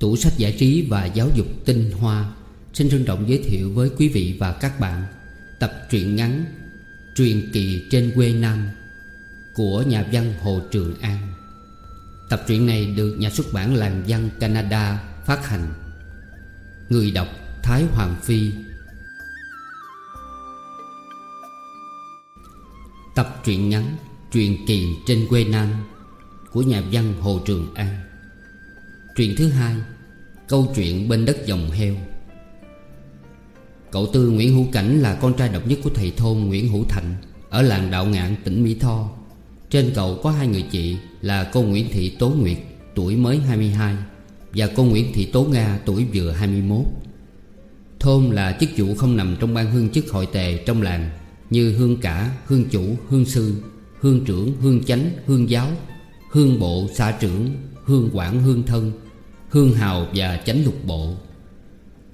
Tủ sách giải trí và giáo dục tinh hoa. Xin trân trọng giới thiệu với quý vị và các bạn Tập truyện ngắn Truyền kỳ trên quê Nam Của nhà văn Hồ Trường An. Tập truyện này được nhà xuất bản Làng Văn Canada phát hành. Người đọc Thái Hoàng Phi. Tập truyện ngắn Truyền kỳ trên quê Nam Của nhà văn Hồ Trường An. Truyện thứ hai Câu chuyện bên đất dòng heo. Cậu Tư Nguyễn Hữu Cảnh là con trai độc nhất của thầy thôn Nguyễn Hữu Thành Ở làng Đạo Ngạn tỉnh Mỹ Tho. Trên cậu có hai người chị là cô Nguyễn Thị Tố Nguyệt Tuổi mới 22 Và cô Nguyễn Thị Tố Nga tuổi vừa 21 Thôn là chức vụ không nằm trong ban hương chức hội tề trong làng Như hương cả, hương chủ, hương sư Hương trưởng, hương chánh, hương giáo Hương bộ, xã trưởng, hương quảng hương thân Hương hào và chánh lục bộ.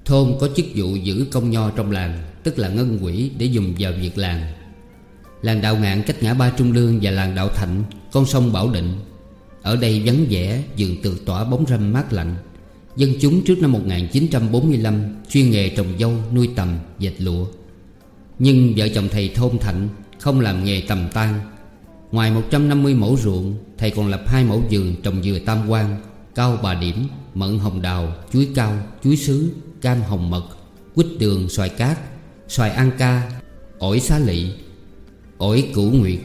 Thôn có chức vụ giữ công nho trong làng Tức là ngân quỹ để dùng vào việc làng. Làng Đạo Ngạn cách ngã ba Trung Lương và làng Đạo Thạnh Con sông Bảo Định. Ở đây vắng vẻ vườn tược tỏa bóng râm mát lạnh. Dân chúng trước năm 1945 Chuyên nghề trồng dâu, nuôi tầm, dệt lụa. Nhưng vợ chồng thầy Thôn Thạnh Không làm nghề tầm tan Ngoài 150 mẫu ruộng Thầy còn lập hai mẫu vườn trồng dừa tam quan Cao bà điểm, mận hồng đào, chuối cao, chuối sứ, cam hồng mật Quýt đường, xoài cát, xoài an ca, ổi xá lị, ổi củ nguyệt.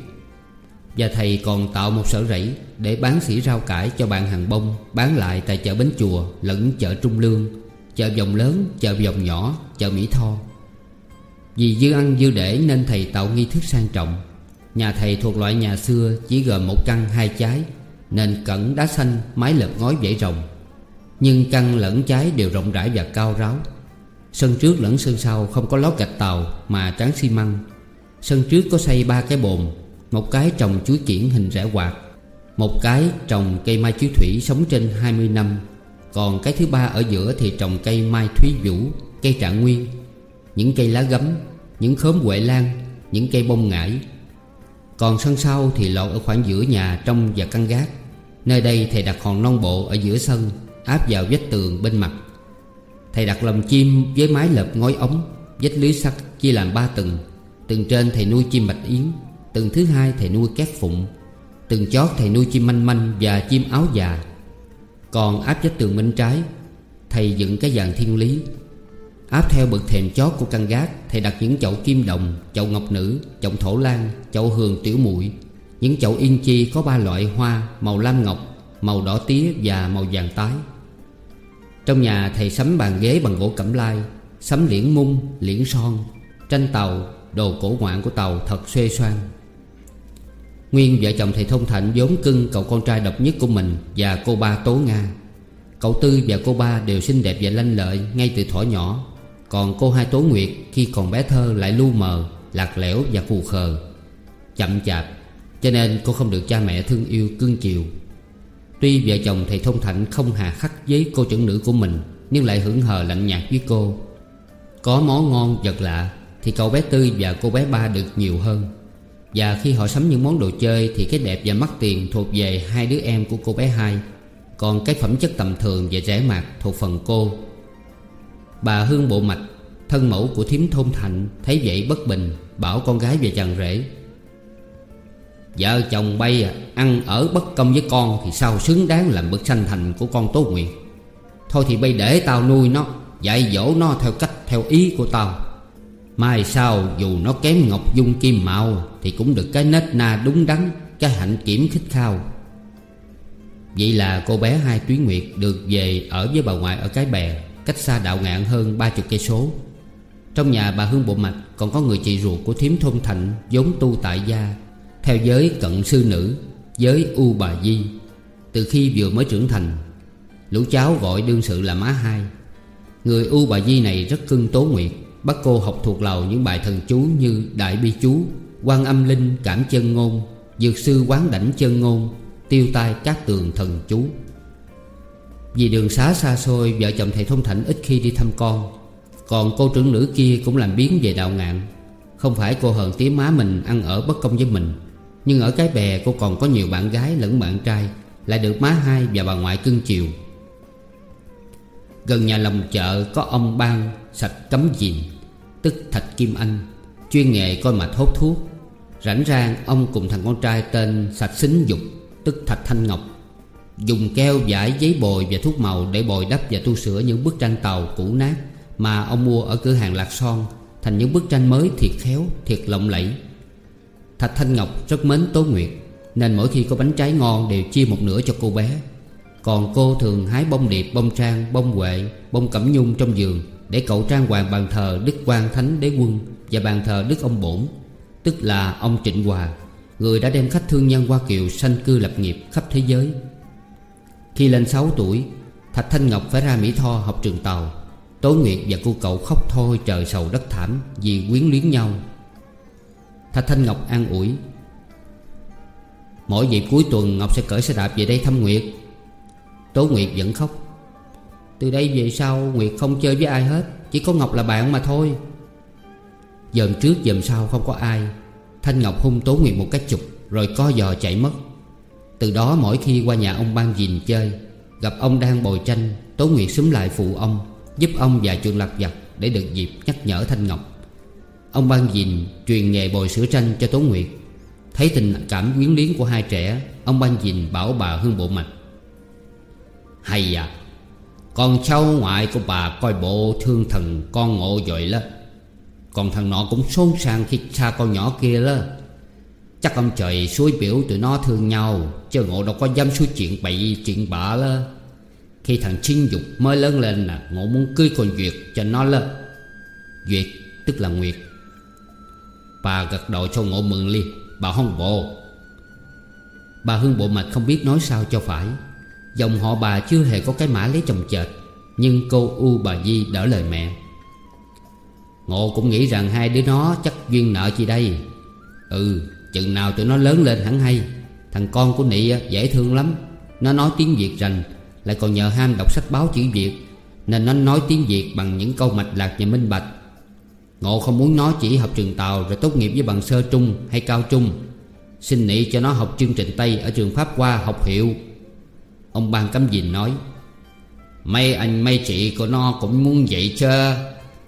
Và thầy còn tạo một sở rẫy Để bán sỉ rau cải cho bạn hàng bông Bán lại tại chợ Bến Chùa lẫn chợ Trung Lương Chợ vòng lớn, chợ vòng nhỏ, chợ Mỹ Tho. Vì dư ăn dư để nên thầy tạo nghi thức sang trọng. Nhà thầy thuộc loại nhà xưa chỉ gồm một căn hai trái, Nền cẩn đá xanh, mái lợp ngói dãy rồng. Nhưng căn lẫn trái đều rộng rãi và cao ráo. Sân trước lẫn sân sau không có lót gạch tàu mà tráng xi măng. Sân trước có xây ba cái bồn, Một cái trồng chuối kiển hình rẽ quạt, Một cái trồng cây mai chiếu thủy sống trên 20 năm. Còn cái thứ ba ở giữa thì trồng cây mai thúy vũ, Cây trạng nguyên. Những cây lá gấm, Những khóm huệ lan, Những cây bông ngải. Còn sân sau thì lọt ở khoảng giữa nhà trong và căn gác. Nơi đây thầy đặt hòn non bộ ở giữa sân, Áp vào vách tường bên mặt. Thầy đặt lồng chim với mái lợp ngói ống, Vách lưới sắt chia làm ba tầng. Tầng trên thầy nuôi chim bạch yến, Tầng thứ hai thầy nuôi két phụng, Tầng chót thầy nuôi chim manh manh và chim áo già. Còn áp vách tường bên trái, Thầy dựng cái dàn thiên lý. Áp theo bậc thềm chót của căn gác Thầy đặt những chậu kim đồng, chậu ngọc nữ, chậu thổ lan, chậu hường tiểu muội. Những chậu yên chi có ba loại hoa Màu lam ngọc, màu đỏ tía và màu vàng tái. Trong nhà thầy sắm bàn ghế bằng gỗ cẩm lai Sắm liễn mung, liễn son Tranh tàu, đồ cổ ngoạn của tàu thật xuê xoan. Nguyên vợ chồng thầy Thông Thạnh vốn cưng cậu con trai độc nhất của mình Và cô ba Tố Nga. Cậu Tư và cô ba đều xinh đẹp và lanh lợi ngay từ thuở nhỏ. Còn cô hai Tố Nguyệt khi còn bé thơ lại lu mờ, lạc lẽo và phù khờ. Chậm chạp Cho nên cô không được cha mẹ thương yêu cưng chiều. Tuy vợ chồng thầy Thông Thạnh không hà khắc với cô trưởng nữ của mình Nhưng lại hưởng hờ lạnh nhạt với cô. Có món ngon vật lạ Thì cậu bé Tư và cô bé Ba được nhiều hơn. Và khi họ sắm những món đồ chơi Thì cái đẹp và mắc tiền thuộc về hai đứa em của cô bé hai. Còn cái phẩm chất tầm thường và rẻ mạt thuộc phần cô. Bà Hương Bộ Mạch Thân mẫu của thím thôn thành Thấy vậy bất bình Bảo con gái về chàng rể. Vợ chồng bay à, ăn ở bất công với con Thì sao xứng đáng làm bậc sanh thành của con Tố Nguyệt? Thôi thì bay để tao nuôi nó Dạy dỗ nó theo cách theo ý của tao. Mai sau dù nó kém ngọc dung kim mạo Thì cũng được cái nết na đúng đắn Cái hạnh kiểm khích khao. Vậy là cô bé hai tuyến nguyệt Được về ở với bà ngoại ở cái bè. Cách xa đạo ngạn hơn ba chục cây số. Trong nhà bà Hương Bộ Mạch Còn có người chị ruột của thím thôn Thạnh vốn tu tại gia, Theo giới cận sư nữ, Giới U Bà Di. Từ khi vừa mới trưởng thành, Lũ cháu gọi đương sự là má hai. Người U Bà Di này rất cưng tố nguyệt, Bắt cô học thuộc lầu những bài thần chú như Đại Bi Chú, quan âm linh, cảm chân ngôn, Dược sư quán đảnh chân ngôn, Tiêu tai các tường thần chú. Vì đường xá xa xôi, Vợ chồng thầy Thông Thạnh ít khi đi thăm con. Còn cô trưởng nữ kia cũng làm biến về đạo ngạn. Không phải cô hờn tía má mình ăn ở bất công với mình, Nhưng ở cái bè cô còn có nhiều bạn gái lẫn bạn trai, Lại được má hai và bà ngoại cưng chiều. Gần nhà lòng chợ có ông ban sạch cấm dìn, Tức Thạch Kim Anh, Chuyên nghề coi mạch hốt thuốc. Rảnh rang, ông cùng thằng con trai tên Sạch Xính Dục, Tức Thạch Thanh Ngọc Dùng keo vải giấy bồi và thuốc màu Để bồi đắp và tu sửa những bức tranh tàu cũ nát Mà ông mua ở cửa hàng Lạc Son. Thành những bức tranh mới thiệt khéo, thiệt lộng lẫy. Thạch Thanh Ngọc rất mến Tố Nguyệt Nên mỗi khi có bánh trái ngon đều chia một nửa cho cô bé. Còn cô thường hái bông điệp, bông trang, bông huệ, bông cẩm nhung trong giường Để cậu trang hoàng bàn thờ Đức Quang Thánh Đế Quân Và bàn thờ Đức Ông Bổn Tức là ông Trịnh Hòa Người đã đem khách thương nhân Hoa Kiều sanh cư lập nghiệp khắp thế giới. Khi lên 6 tuổi, Thạch Thanh Ngọc phải ra Mỹ Tho học trường tàu. Tố Nguyệt và cô cậu khóc thôi trời sầu đất thảm Vì quyến luyến nhau. Thạch Thanh Ngọc an ủi, Mỗi dịp cuối tuần Ngọc sẽ cởi xe đạp về đây thăm Nguyệt. Tố Nguyệt vẫn khóc, Từ đây về sau Nguyệt không chơi với ai hết, Chỉ có Ngọc là bạn mà thôi. Dòm trước dòm sau không có ai, Thanh Ngọc hung Tố Nguyệt một cái chụp Rồi co giò chạy mất. Từ đó mỗi khi qua nhà ông Ban Dìn chơi, Gặp ông đang bồi tranh, Tố Nguyệt xúm lại phụ ông, Giúp ông và chuyện lặt vặt Để được dịp nhắc nhở Thanh Ngọc. Ông Ban Dìn truyền nghề bồi sữa tranh cho Tố Nguyệt. Thấy tình cảm quyến luyến của hai trẻ, Ông Ban Dìn bảo bà Hương Bộ Mạch, Hay à Con cháu ngoại của bà coi bộ thương thần con ngộ dội đó Còn thằng nọ cũng xôn sang khi xa con nhỏ kia đó Chắc ông trời suối biểu tụi nó thương nhau, Chứ ngộ đâu có dám suối chuyện bậy, chuyện bạ đó Khi thằng Trinh Dục mới lớn lên là Ngộ muốn cưới con Duyệt cho nó là Duyệt, tức là Nguyệt. Bà gật đầu cho ngộ mừng liền, Bà hông bộ. Bà Hương bộ mạch không biết nói sao cho phải. Dòng họ bà chưa hề có cái mã lấy chồng chệt, Nhưng cô U bà Di đỡ lời mẹ. Ngộ cũng nghĩ rằng hai đứa nó chắc duyên nợ chi đây. Ừ chừng nào tụi nó lớn lên hẳn hay, Thằng con của Nị dễ thương lắm. Nó nói tiếng Việt rành, Lại còn nhờ ham đọc sách báo chữ Việt, Nên nó nói tiếng Việt bằng những câu mạch lạc và minh bạch. Ngộ không muốn nó chỉ học trường Tàu Rồi tốt nghiệp với bằng sơ trung hay cao trung. Xin nị cho nó học chương trình Tây Ở trường Pháp qua học hiệu. Ông Ban Cấm Dìn nói, Mấy anh, mấy chị của nó cũng muốn vậy chứ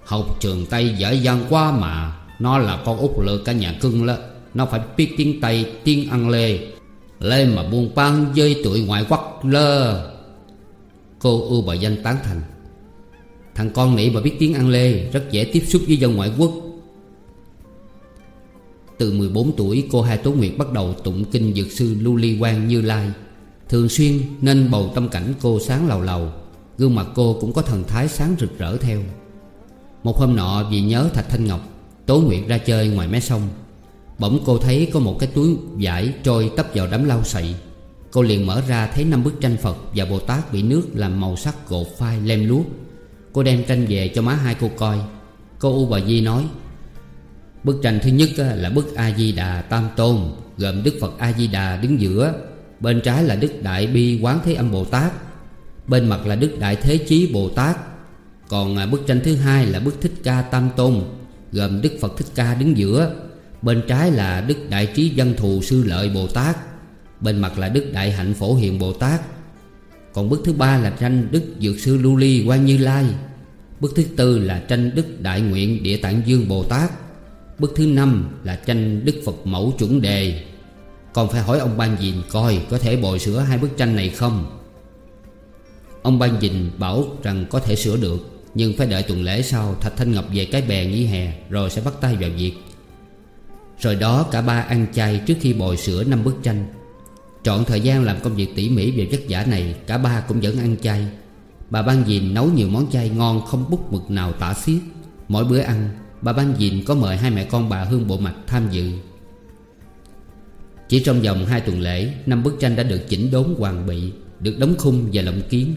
Học trường Tây dở dàng quá mà, Nó là con út lượt cả nhà cưng đó nó phải biết tiếng Tây, tiếng ăn lê Lên mà buôn bán với tuổi ngoại quốc lơ. Cô ưu bà danh tán thành. Thằng con nỉ mà biết tiếng ăn lê Rất dễ tiếp xúc với dân ngoại quốc. Từ 14 tuổi cô Hai Tố Nguyệt bắt đầu tụng kinh dược sư Lưu Ly Quang Như Lai. Thường xuyên nên bầu tâm cảnh cô sáng lầu lầu. Gương mặt cô cũng có thần thái sáng rực rỡ theo. Một hôm nọ vì nhớ Thạch Thanh Ngọc Tố Nguyệt ra chơi ngoài mé sông. Bỗng cô thấy có một cái túi vải trôi tấp vào đám lau sậy. Cô liền mở ra thấy năm bức tranh Phật và Bồ Tát bị nước làm màu sắc gột phai lem luốc. Cô đem tranh về cho má hai cô coi. Cô U Bà Di nói, Bức tranh thứ nhất là bức A-di-đà Tam Tôn, Gồm Đức Phật A-di-đà đứng giữa, Bên trái là Đức Đại Bi Quán Thế Âm Bồ Tát, Bên mặt là Đức Đại Thế Chí Bồ Tát. Còn à, bức tranh thứ hai là bức Thích Ca Tam Tôn, Gồm Đức Phật Thích Ca đứng giữa. Bên trái là Đức Đại Trí Dân Thù Sư Lợi Bồ Tát, Bên mặt là Đức Đại Hạnh Phổ Hiền Bồ Tát. Còn bức thứ ba là tranh Đức Dược Sư Lưu Ly Quan Như Lai. Bức thứ tư là tranh Đức Đại Nguyện Địa Tạng Dương Bồ Tát. Bức thứ năm là tranh Đức Phật Mẫu Chuẩn Đề. Còn phải hỏi ông Ban Dìn coi có thể bồi sửa hai bức tranh này không? Ông Ban Dìn bảo rằng có thể sửa được, Nhưng phải đợi tuần lễ sau Thạch Thanh Ngọc về cái bè nghỉ hè, Rồi sẽ bắt tay vào việc. Rồi đó cả ba ăn chay trước khi bồi sửa năm bức tranh. Trọn thời gian làm công việc tỉ mỉ về vất vả này, Cả ba cũng vẫn ăn chay. Bà Ban Dìn nấu nhiều món chay ngon không bút mực nào tả xiết. Mỗi bữa ăn, Bà Ban Dìn có mời hai mẹ con bà Hương Bộ Mạch tham dự. Chỉ trong vòng hai tuần lễ, Năm bức tranh đã được chỉnh đốn hoàn bị, Được đóng khung và lộng kiến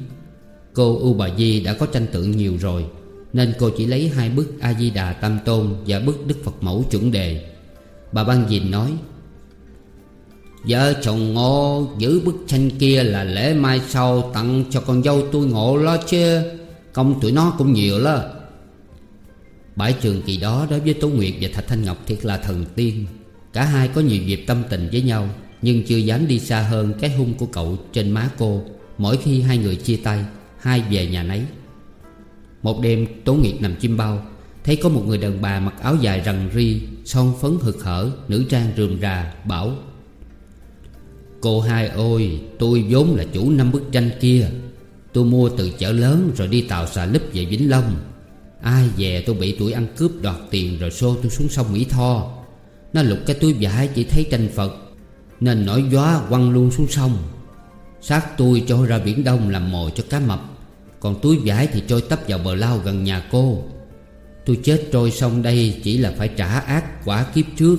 Cô U Bà Di đã có tranh tượng nhiều rồi, Nên cô chỉ lấy hai bức A-di-đà Tam Tôn Và bức Đức Phật Mẫu chuẩn đề. Bà Ban Dìn nói, Vợ chồng ngộ giữ bức tranh kia là lễ mai sau tặng cho con dâu tôi ngộ lo chứ Công tụi nó cũng nhiều đó Bãi trường kỳ đó đối với Tố Nguyệt và Thạch Thanh Ngọc thiệt là thần tiên. Cả hai có nhiều dịp tâm tình với nhau, Nhưng chưa dám đi xa hơn cái hung của cậu trên má cô. Mỗi khi hai người chia tay, Hai về nhà nấy. Một đêm Tố Nguyệt nằm chim bao Thấy có một người đàn bà mặc áo dài rằn ri, Son phấn hực hở, Nữ trang rườm rà, Bảo, Cô hai ơi, Tôi vốn là chủ năm bức tranh kia. Tôi mua từ chợ lớn Rồi đi tàu xà lúp về Vĩnh Long. Ai về tôi bị tuổi ăn cướp đoạt tiền Rồi xô tôi xuống sông Mỹ Tho. Nó lục cái túi vải chỉ thấy tranh Phật, Nên nổi gió quăng luôn xuống sông. Xác tôi cho ra biển Đông làm mồi cho cá mập, Còn túi vải thì trôi tấp vào bờ lao gần nhà cô. Tôi chết trôi sông đây chỉ là phải trả ác quả kiếp trước.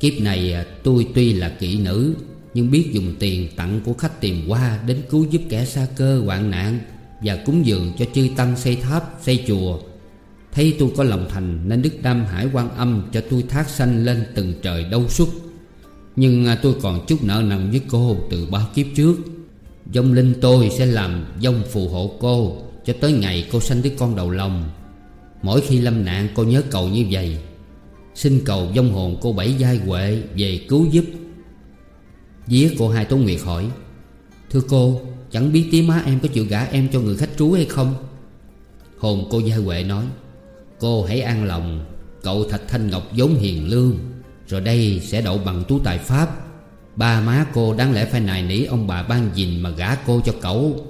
Kiếp này à, tôi tuy là kỵ nữ, Nhưng biết dùng tiền tặng của khách tiền qua Đến cứu giúp kẻ xa cơ hoạn nạn Và cúng dường cho chư tăng xây tháp, xây chùa. Thấy tôi có lòng thành Nên Đức Đam Hải quan âm cho tôi thác sanh lên từng trời đâu xuất Nhưng à, tôi còn chút nợ nần với cô từ ba kiếp trước. Dông linh tôi sẽ làm dông phù hộ cô Cho tới ngày cô sanh đứa con đầu lòng. Mỗi khi lâm nạn, cô nhớ cầu như vậy. Xin cầu dông hồn cô bảy giai huệ về cứu giúp. Día cô hai Tố Nguyệt hỏi, Thưa cô, Chẳng biết tía má em có chịu gả em cho người khách trú hay không? Hồn cô Gia Huệ nói, Cô hãy an lòng, Cậu Thạch Thanh Ngọc vốn hiền lương, Rồi đây sẽ đậu bằng tú tài Pháp. Ba má cô đáng lẽ phải nài nỉ ông bà ban dình mà gả cô cho cậu.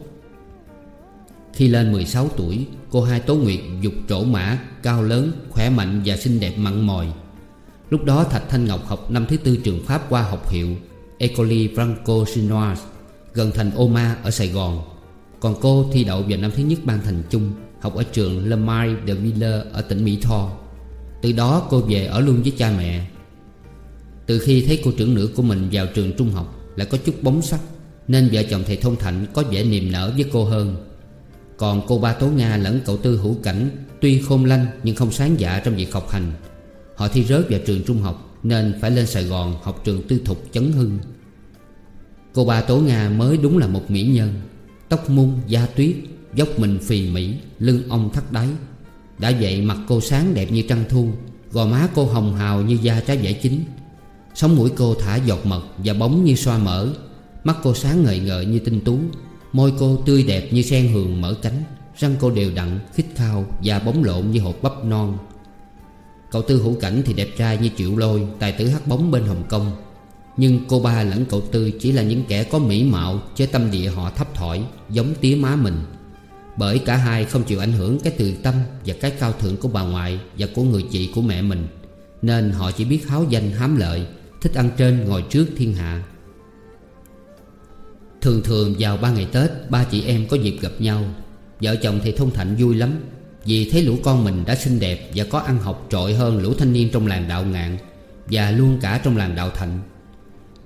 Khi lên 16 tuổi Cô hai Tố Nguyệt dục trổ mã Cao lớn, khỏe mạnh và xinh đẹp mặn mòi. Lúc đó Thạch Thanh Ngọc học năm thứ tư trường Pháp qua học hiệu Ecole Franco Chinoise Gần thành Oma ở Sài Gòn. Còn cô thi đậu vào năm thứ nhất ban thành chung Học ở trường Le Maire de Ville ở tỉnh Mỹ Tho. Từ đó cô về ở luôn với cha mẹ. Từ khi thấy cô trưởng nữ của mình vào trường trung học Lại có chút bóng sắc Nên vợ chồng thầy Thông Thạnh có vẻ niềm nở với cô hơn. Còn cô ba Tố Nga lẫn cậu Tư Hữu Cảnh Tuy khôn lanh nhưng không sáng dạ trong việc học hành. Họ thi rớt vào trường trung học Nên phải lên Sài Gòn học trường tư thục Chấn Hưng. Cô ba Tố Nga mới đúng là một mỹ nhân Tóc mung, da tuyết Dốc mình phì mỹ Lưng ông thắt đáy. Đã vậy mặt cô sáng đẹp như trăng thu Gò má cô hồng hào như da trái vải chín. Sống mũi cô thả giọt mật Và bóng như xoa mỡ Mắt cô sáng ngời ngời như tinh tú. Môi cô tươi đẹp như sen hường mở cánh Răng cô đều đặn, khít khao Và bóng lộn như hột bắp non. Cậu Tư Hữu Cảnh thì đẹp trai như triệu lôi Tài tử hát bóng bên Hồng Kông. Nhưng cô ba lẫn cậu Tư chỉ là những kẻ có mỹ mạo Chế tâm địa họ thấp thỏi Giống tía má mình. Bởi cả hai không chịu ảnh hưởng cái từ tâm Và cái cao thượng của bà ngoại Và của người chị của mẹ mình. Nên họ chỉ biết háo danh hám lợi Thích ăn trên ngồi trước thiên hạ. Thường thường vào ba ngày Tết, Ba chị em có dịp gặp nhau. Vợ chồng thì thông thạnh vui lắm, Vì thấy lũ con mình đã xinh đẹp Và có ăn học trội hơn lũ thanh niên trong làng đạo ngạn Và luôn cả trong làng đạo thạnh.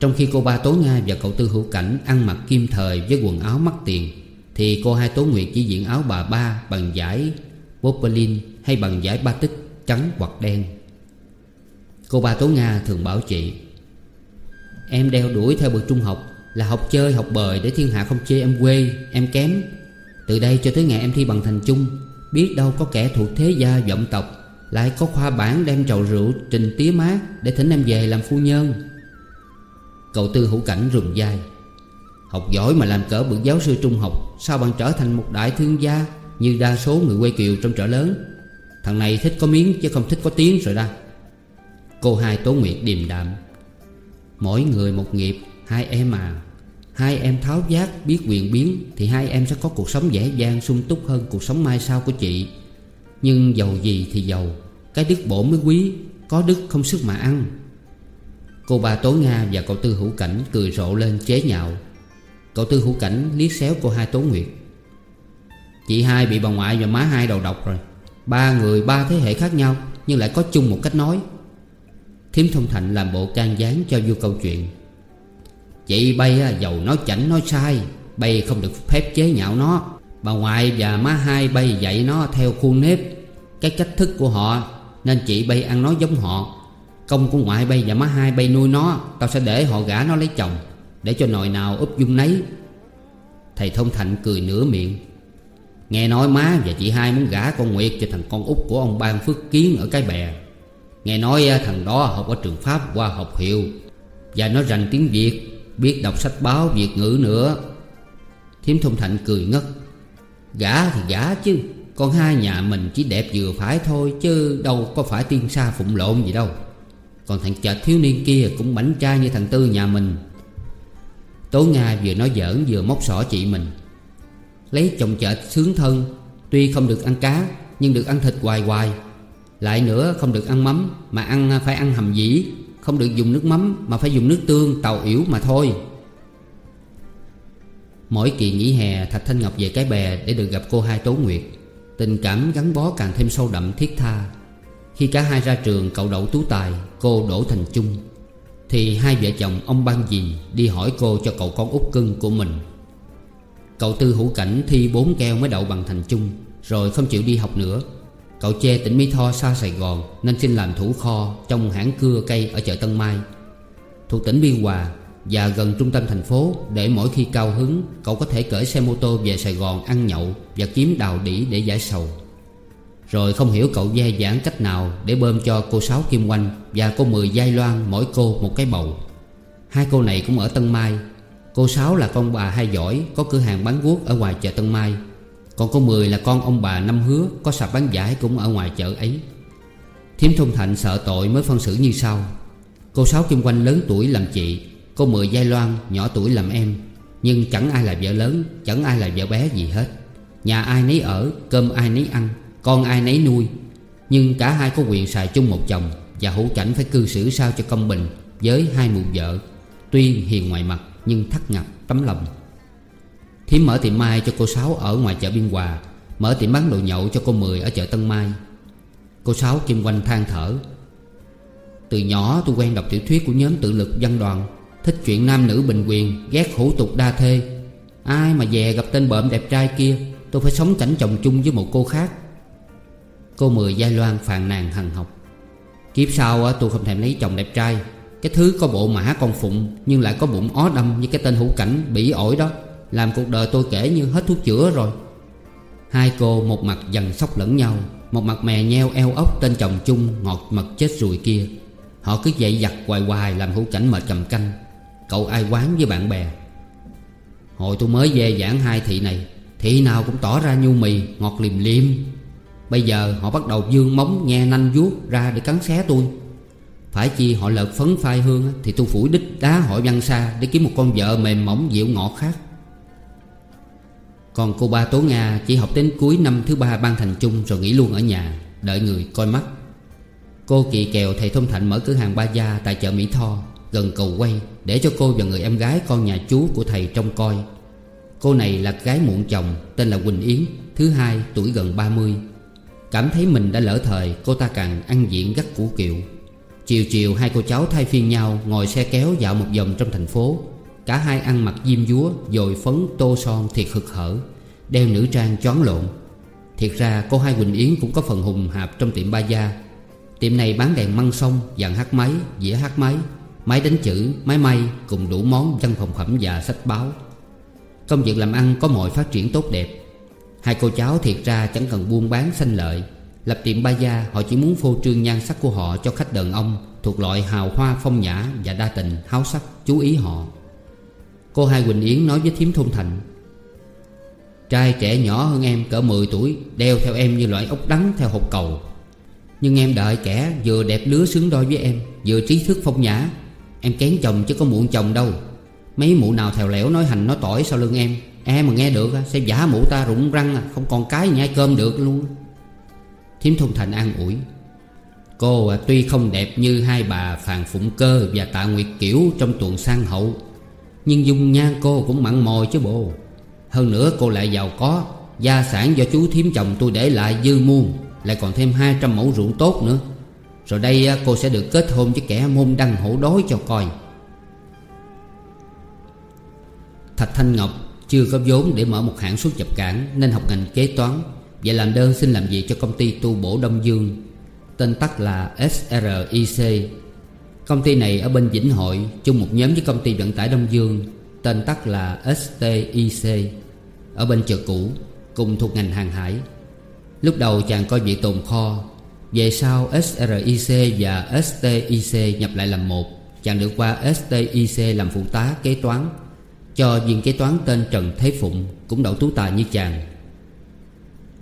Trong khi cô ba Tố Nga và cậu Tư Hữu Cảnh Ăn mặc kim thời với quần áo mắc tiền, thì cô hai Tố Nguyệt chỉ diện áo bà ba bằng giải Popolin hay bằng giải batik trắng hoặc đen. Cô ba Tố Nga thường bảo chị, Em đeo đuổi theo bậc trung học là học chơi học bời để thiên hạ không chê em quê Em kém. Từ đây cho tới ngày em thi bằng thành chung Biết đâu có kẻ thuộc thế gia vọng tộc Lại có khoa bản đem trầu rượu trình tía mát Để thỉnh em về làm phu nhân. Cậu tư hữu cảnh rùng dài, Học giỏi mà làm cỡ bậc giáo sư trung học Sao bạn trở thành một đại thương gia Như đa số người quê kiều trong chợ lớn? Thằng này thích có miếng chứ không thích có tiếng rồi đó. Cô hai Tố Nguyệt điềm đạm. Mỗi người một nghiệp Hai em à. Hai em tháo giác biết quyền biến, Thì hai em sẽ có cuộc sống dễ dàng, sung túc hơn cuộc sống mai sau của chị. Nhưng giàu gì thì giàu, Cái đức bổ mới quý, Có đức không sức mà ăn. Cô bà Tố Nga và cậu Tư Hữu Cảnh cười rộ lên chế nhạo. Cậu Tư Hữu Cảnh liếc xéo cô hai Tố Nguyệt. Chị hai bị bà ngoại và má hai đầu độc rồi. Ba người, ba thế hệ khác nhau, Nhưng lại có chung một cách nói. Thiếm thông thạnh làm bộ can gián cho vô câu chuyện. Chị bay giàu nói chảnh nói sai, Bay không được phép chế nhạo nó. Bà ngoại và má hai bay dạy nó theo khuôn nếp, Cái cách thức của họ, Nên chị bay ăn nói giống họ. Công của ngoại bay và má hai bay nuôi nó, Tao sẽ để họ gả nó lấy chồng, để cho nồi nào úp dung nấy. Thầy Thông Thạnh cười nửa miệng. Nghe nói má và chị hai muốn gả con Nguyệt cho thằng con út của ông Ban Phước Kiến ở cái bè. Nghe nói à, thằng đó học ở trường Pháp qua học hiệu, Và nó rành tiếng Việt. Biết đọc sách báo Việt ngữ nữa. Thiếm Thông Thạnh cười ngất. Gả thì gả chứ con hai nhà mình chỉ đẹp vừa phải thôi, Chứ đâu có phải tiên sa phụng lộn gì đâu. Còn thằng chợt thiếu niên kia Cũng bảnh trai như thằng Tư nhà mình. Tố Nga vừa nói giỡn vừa móc sỏ chị mình. Lấy chồng chợt sướng thân, Tuy không được ăn cá, Nhưng được ăn thịt hoài hoài. Lại nữa không được ăn mắm, Mà ăn à, phải ăn hầm dĩ. Không được dùng nước mắm, Mà phải dùng nước tương, tàu yểu mà thôi. Mỗi kỳ nghỉ hè, Thạch Thanh Ngọc về cái bè Để được gặp cô hai Tố Nguyệt. Tình cảm gắn bó càng thêm sâu đậm, thiết tha. Khi cả hai ra trường, cậu đậu tú tài, Cô đổ thành chung Thì hai vợ chồng ông ban dì Đi hỏi cô cho cậu con út cưng của mình. Cậu Tư Hữu Cảnh thi bốn keo mới đậu bằng thành chung Rồi không chịu đi học nữa. Cậu che tỉnh Mỹ Tho xa Sài Gòn Nên xin làm thủ kho trong hãng cưa cây ở chợ Tân Mai. Thuộc tỉnh Biên Hòa Và gần trung tâm thành phố Để mỗi khi cao hứng, Cậu có thể cởi xe mô tô về Sài Gòn ăn nhậu Và kiếm đào đỉ để giải sầu. Rồi không hiểu cậu dè dãn cách nào Để bơm cho cô Sáu Kim Oanh Và cô Mười Giai Loan mỗi cô một cái bầu. Hai cô này cũng ở Tân Mai. Cô Sáu là con bà hai giỏi, Có cửa hàng bán guốc ở ngoài chợ Tân Mai. Còn cô Mười là con ông bà Năm Hứa, Có sạp bán giải cũng ở ngoài chợ ấy. Thiếm Thông Thạnh sợ tội mới phân xử như sau. Cô Sáu Kim Quanh lớn tuổi làm chị, Cô Mười Giai Loan nhỏ tuổi làm em. Nhưng chẳng ai là vợ lớn, Chẳng ai là vợ bé gì hết. Nhà ai nấy ở, Cơm ai nấy ăn, Con ai nấy nuôi. Nhưng cả hai có quyền xài chung một chồng Và hữu cảnh phải cư xử sao cho công bình Với hai mụ vợ. Tuy hiền ngoài mặt nhưng thắt ngập tấm lòng. Thiếm mở tiệm mai cho cô Sáu ở ngoài chợ Biên Hòa, Mở tiệm bán đồ nhậu cho cô Mười ở chợ Tân Mai. Cô Sáu kim quanh than thở. Từ nhỏ tôi quen đọc tiểu thuyết của nhóm tự lực văn đoàn, Thích chuyện nam nữ bình quyền, Ghét hủ tục đa thê. Ai mà về gặp tên bợm đẹp trai kia, Tôi phải sống cảnh chồng chung với một cô khác. Cô Mười Giai Loan phàn nàn hằng học. Kiếp sau tôi không thèm lấy chồng đẹp trai. Cái thứ có bộ mã con phụng Nhưng lại có bụng ó đâm như cái tên hữu cảnh bỉ ổi đó. Làm cuộc đời tôi kể như hết thuốc chữa rồi. Hai cô một mặt dần sóc lẫn nhau, Một mặt mè nheo eo ốc tên chồng chung ngọt mật chết rồi kia. Họ cứ dậy giặt hoài hoài làm hữu cảnh mệt cầm canh. Cậu ai quán với bạn bè? Hồi tôi mới về giảng hai thị này, Thị nào cũng tỏ ra nhu mì, ngọt liềm liêm Bây giờ họ bắt đầu dương móng, nghe nanh vuốt, ra để cắn xé tôi. Phải chi họ lợt phấn phai hương Thì tôi phủi đích đá họ văn xa Để kiếm một con vợ mềm mỏng dịu ngọt khác. Còn cô ba Tố Nga chỉ học đến cuối năm thứ ba ban thành chung Rồi nghỉ luôn ở nhà, Đợi người coi mắt. Cô kỳ kèo thầy Thông Thạnh mở cửa hàng ba gia Tại chợ Mỹ Tho, Gần cầu quay, Để cho cô và người em gái con nhà chú của thầy trông coi. Cô này là gái muộn chồng, Tên là Quỳnh Yến, Thứ hai, tuổi gần 30 Cảm thấy mình đã lỡ thời, Cô ta càng ăn diện gắt củ kiệu. Chiều chiều hai cô cháu thay phiên nhau Ngồi xe kéo dạo một vòng trong thành phố. Cả hai ăn mặc diêm dúa Dồi phấn tô son thiệt hực hở Đeo nữ trang chón lộn. Thiệt ra cô hai Quỳnh Yến cũng có phần hùng hạp trong tiệm ba gia. Tiệm này bán đèn măng sông, dàn hát máy, dĩa hát máy Máy đánh chữ, máy may cùng đủ món văn phòng phẩm và sách báo. Công việc làm ăn có mọi phát triển tốt đẹp. Hai cô cháu thiệt ra chẳng cần buôn bán sanh lợi. Lập tiệm ba gia họ chỉ muốn phô trương nhan sắc của họ cho khách đàn ông Thuộc loại hào hoa phong nhã và đa tình háo sắc chú ý họ. Cô hai Quỳnh Yến nói với thím thôn thành, Trai trẻ nhỏ hơn em cỡ 10 tuổi Đeo theo em như loại ốc đắng theo hộp cầu. Nhưng em đợi kẻ vừa đẹp lứa xứng đôi với em, Vừa trí thức phong nhã. Em kén chồng chứ có muộn chồng đâu. Mấy mụ nào thèo lẻo nói hành nói tỏi sau lưng em. Em mà nghe được sẽ giả mụ ta rụng răng à, Không còn cái nhai cơm được luôn. Thiếm Thông Thành an ủi, Cô à, tuy không đẹp như hai bà Phàn Phụng Cơ và Tạ Nguyệt Kiểu trong tuần sang hậu nhưng dung nhan cô cũng mặn mòi chứ bộ. Hơn nữa cô lại giàu có, Gia sản do chú thiếm chồng tôi để lại dư muôn Lại còn thêm 200 mẫu ruộng tốt nữa. Rồi đây à, cô sẽ được kết hôn với kẻ môn đăng hổ đói cho coi. Thạch Thanh Ngọc chưa có vốn để mở một hãng xuất nhập cảng Nên học ngành kế toán và làm đơn xin làm việc cho công ty tu bổ Đông Dương, Tên tắt là SRIC Công ty này ở bên Vĩnh Hội, Chung một nhóm với công ty vận tải Đông Dương, Tên tắt là STIC Ở bên chợ cũ, Cùng thuộc ngành hàng hải. Lúc đầu chàng coi việc tồn kho, Về sau SRIC và STIC nhập lại làm một, Chàng được qua STIC làm phụ tá kế toán, Cho viên kế toán tên Trần Thế Phụng Cũng đậu tú tài như chàng.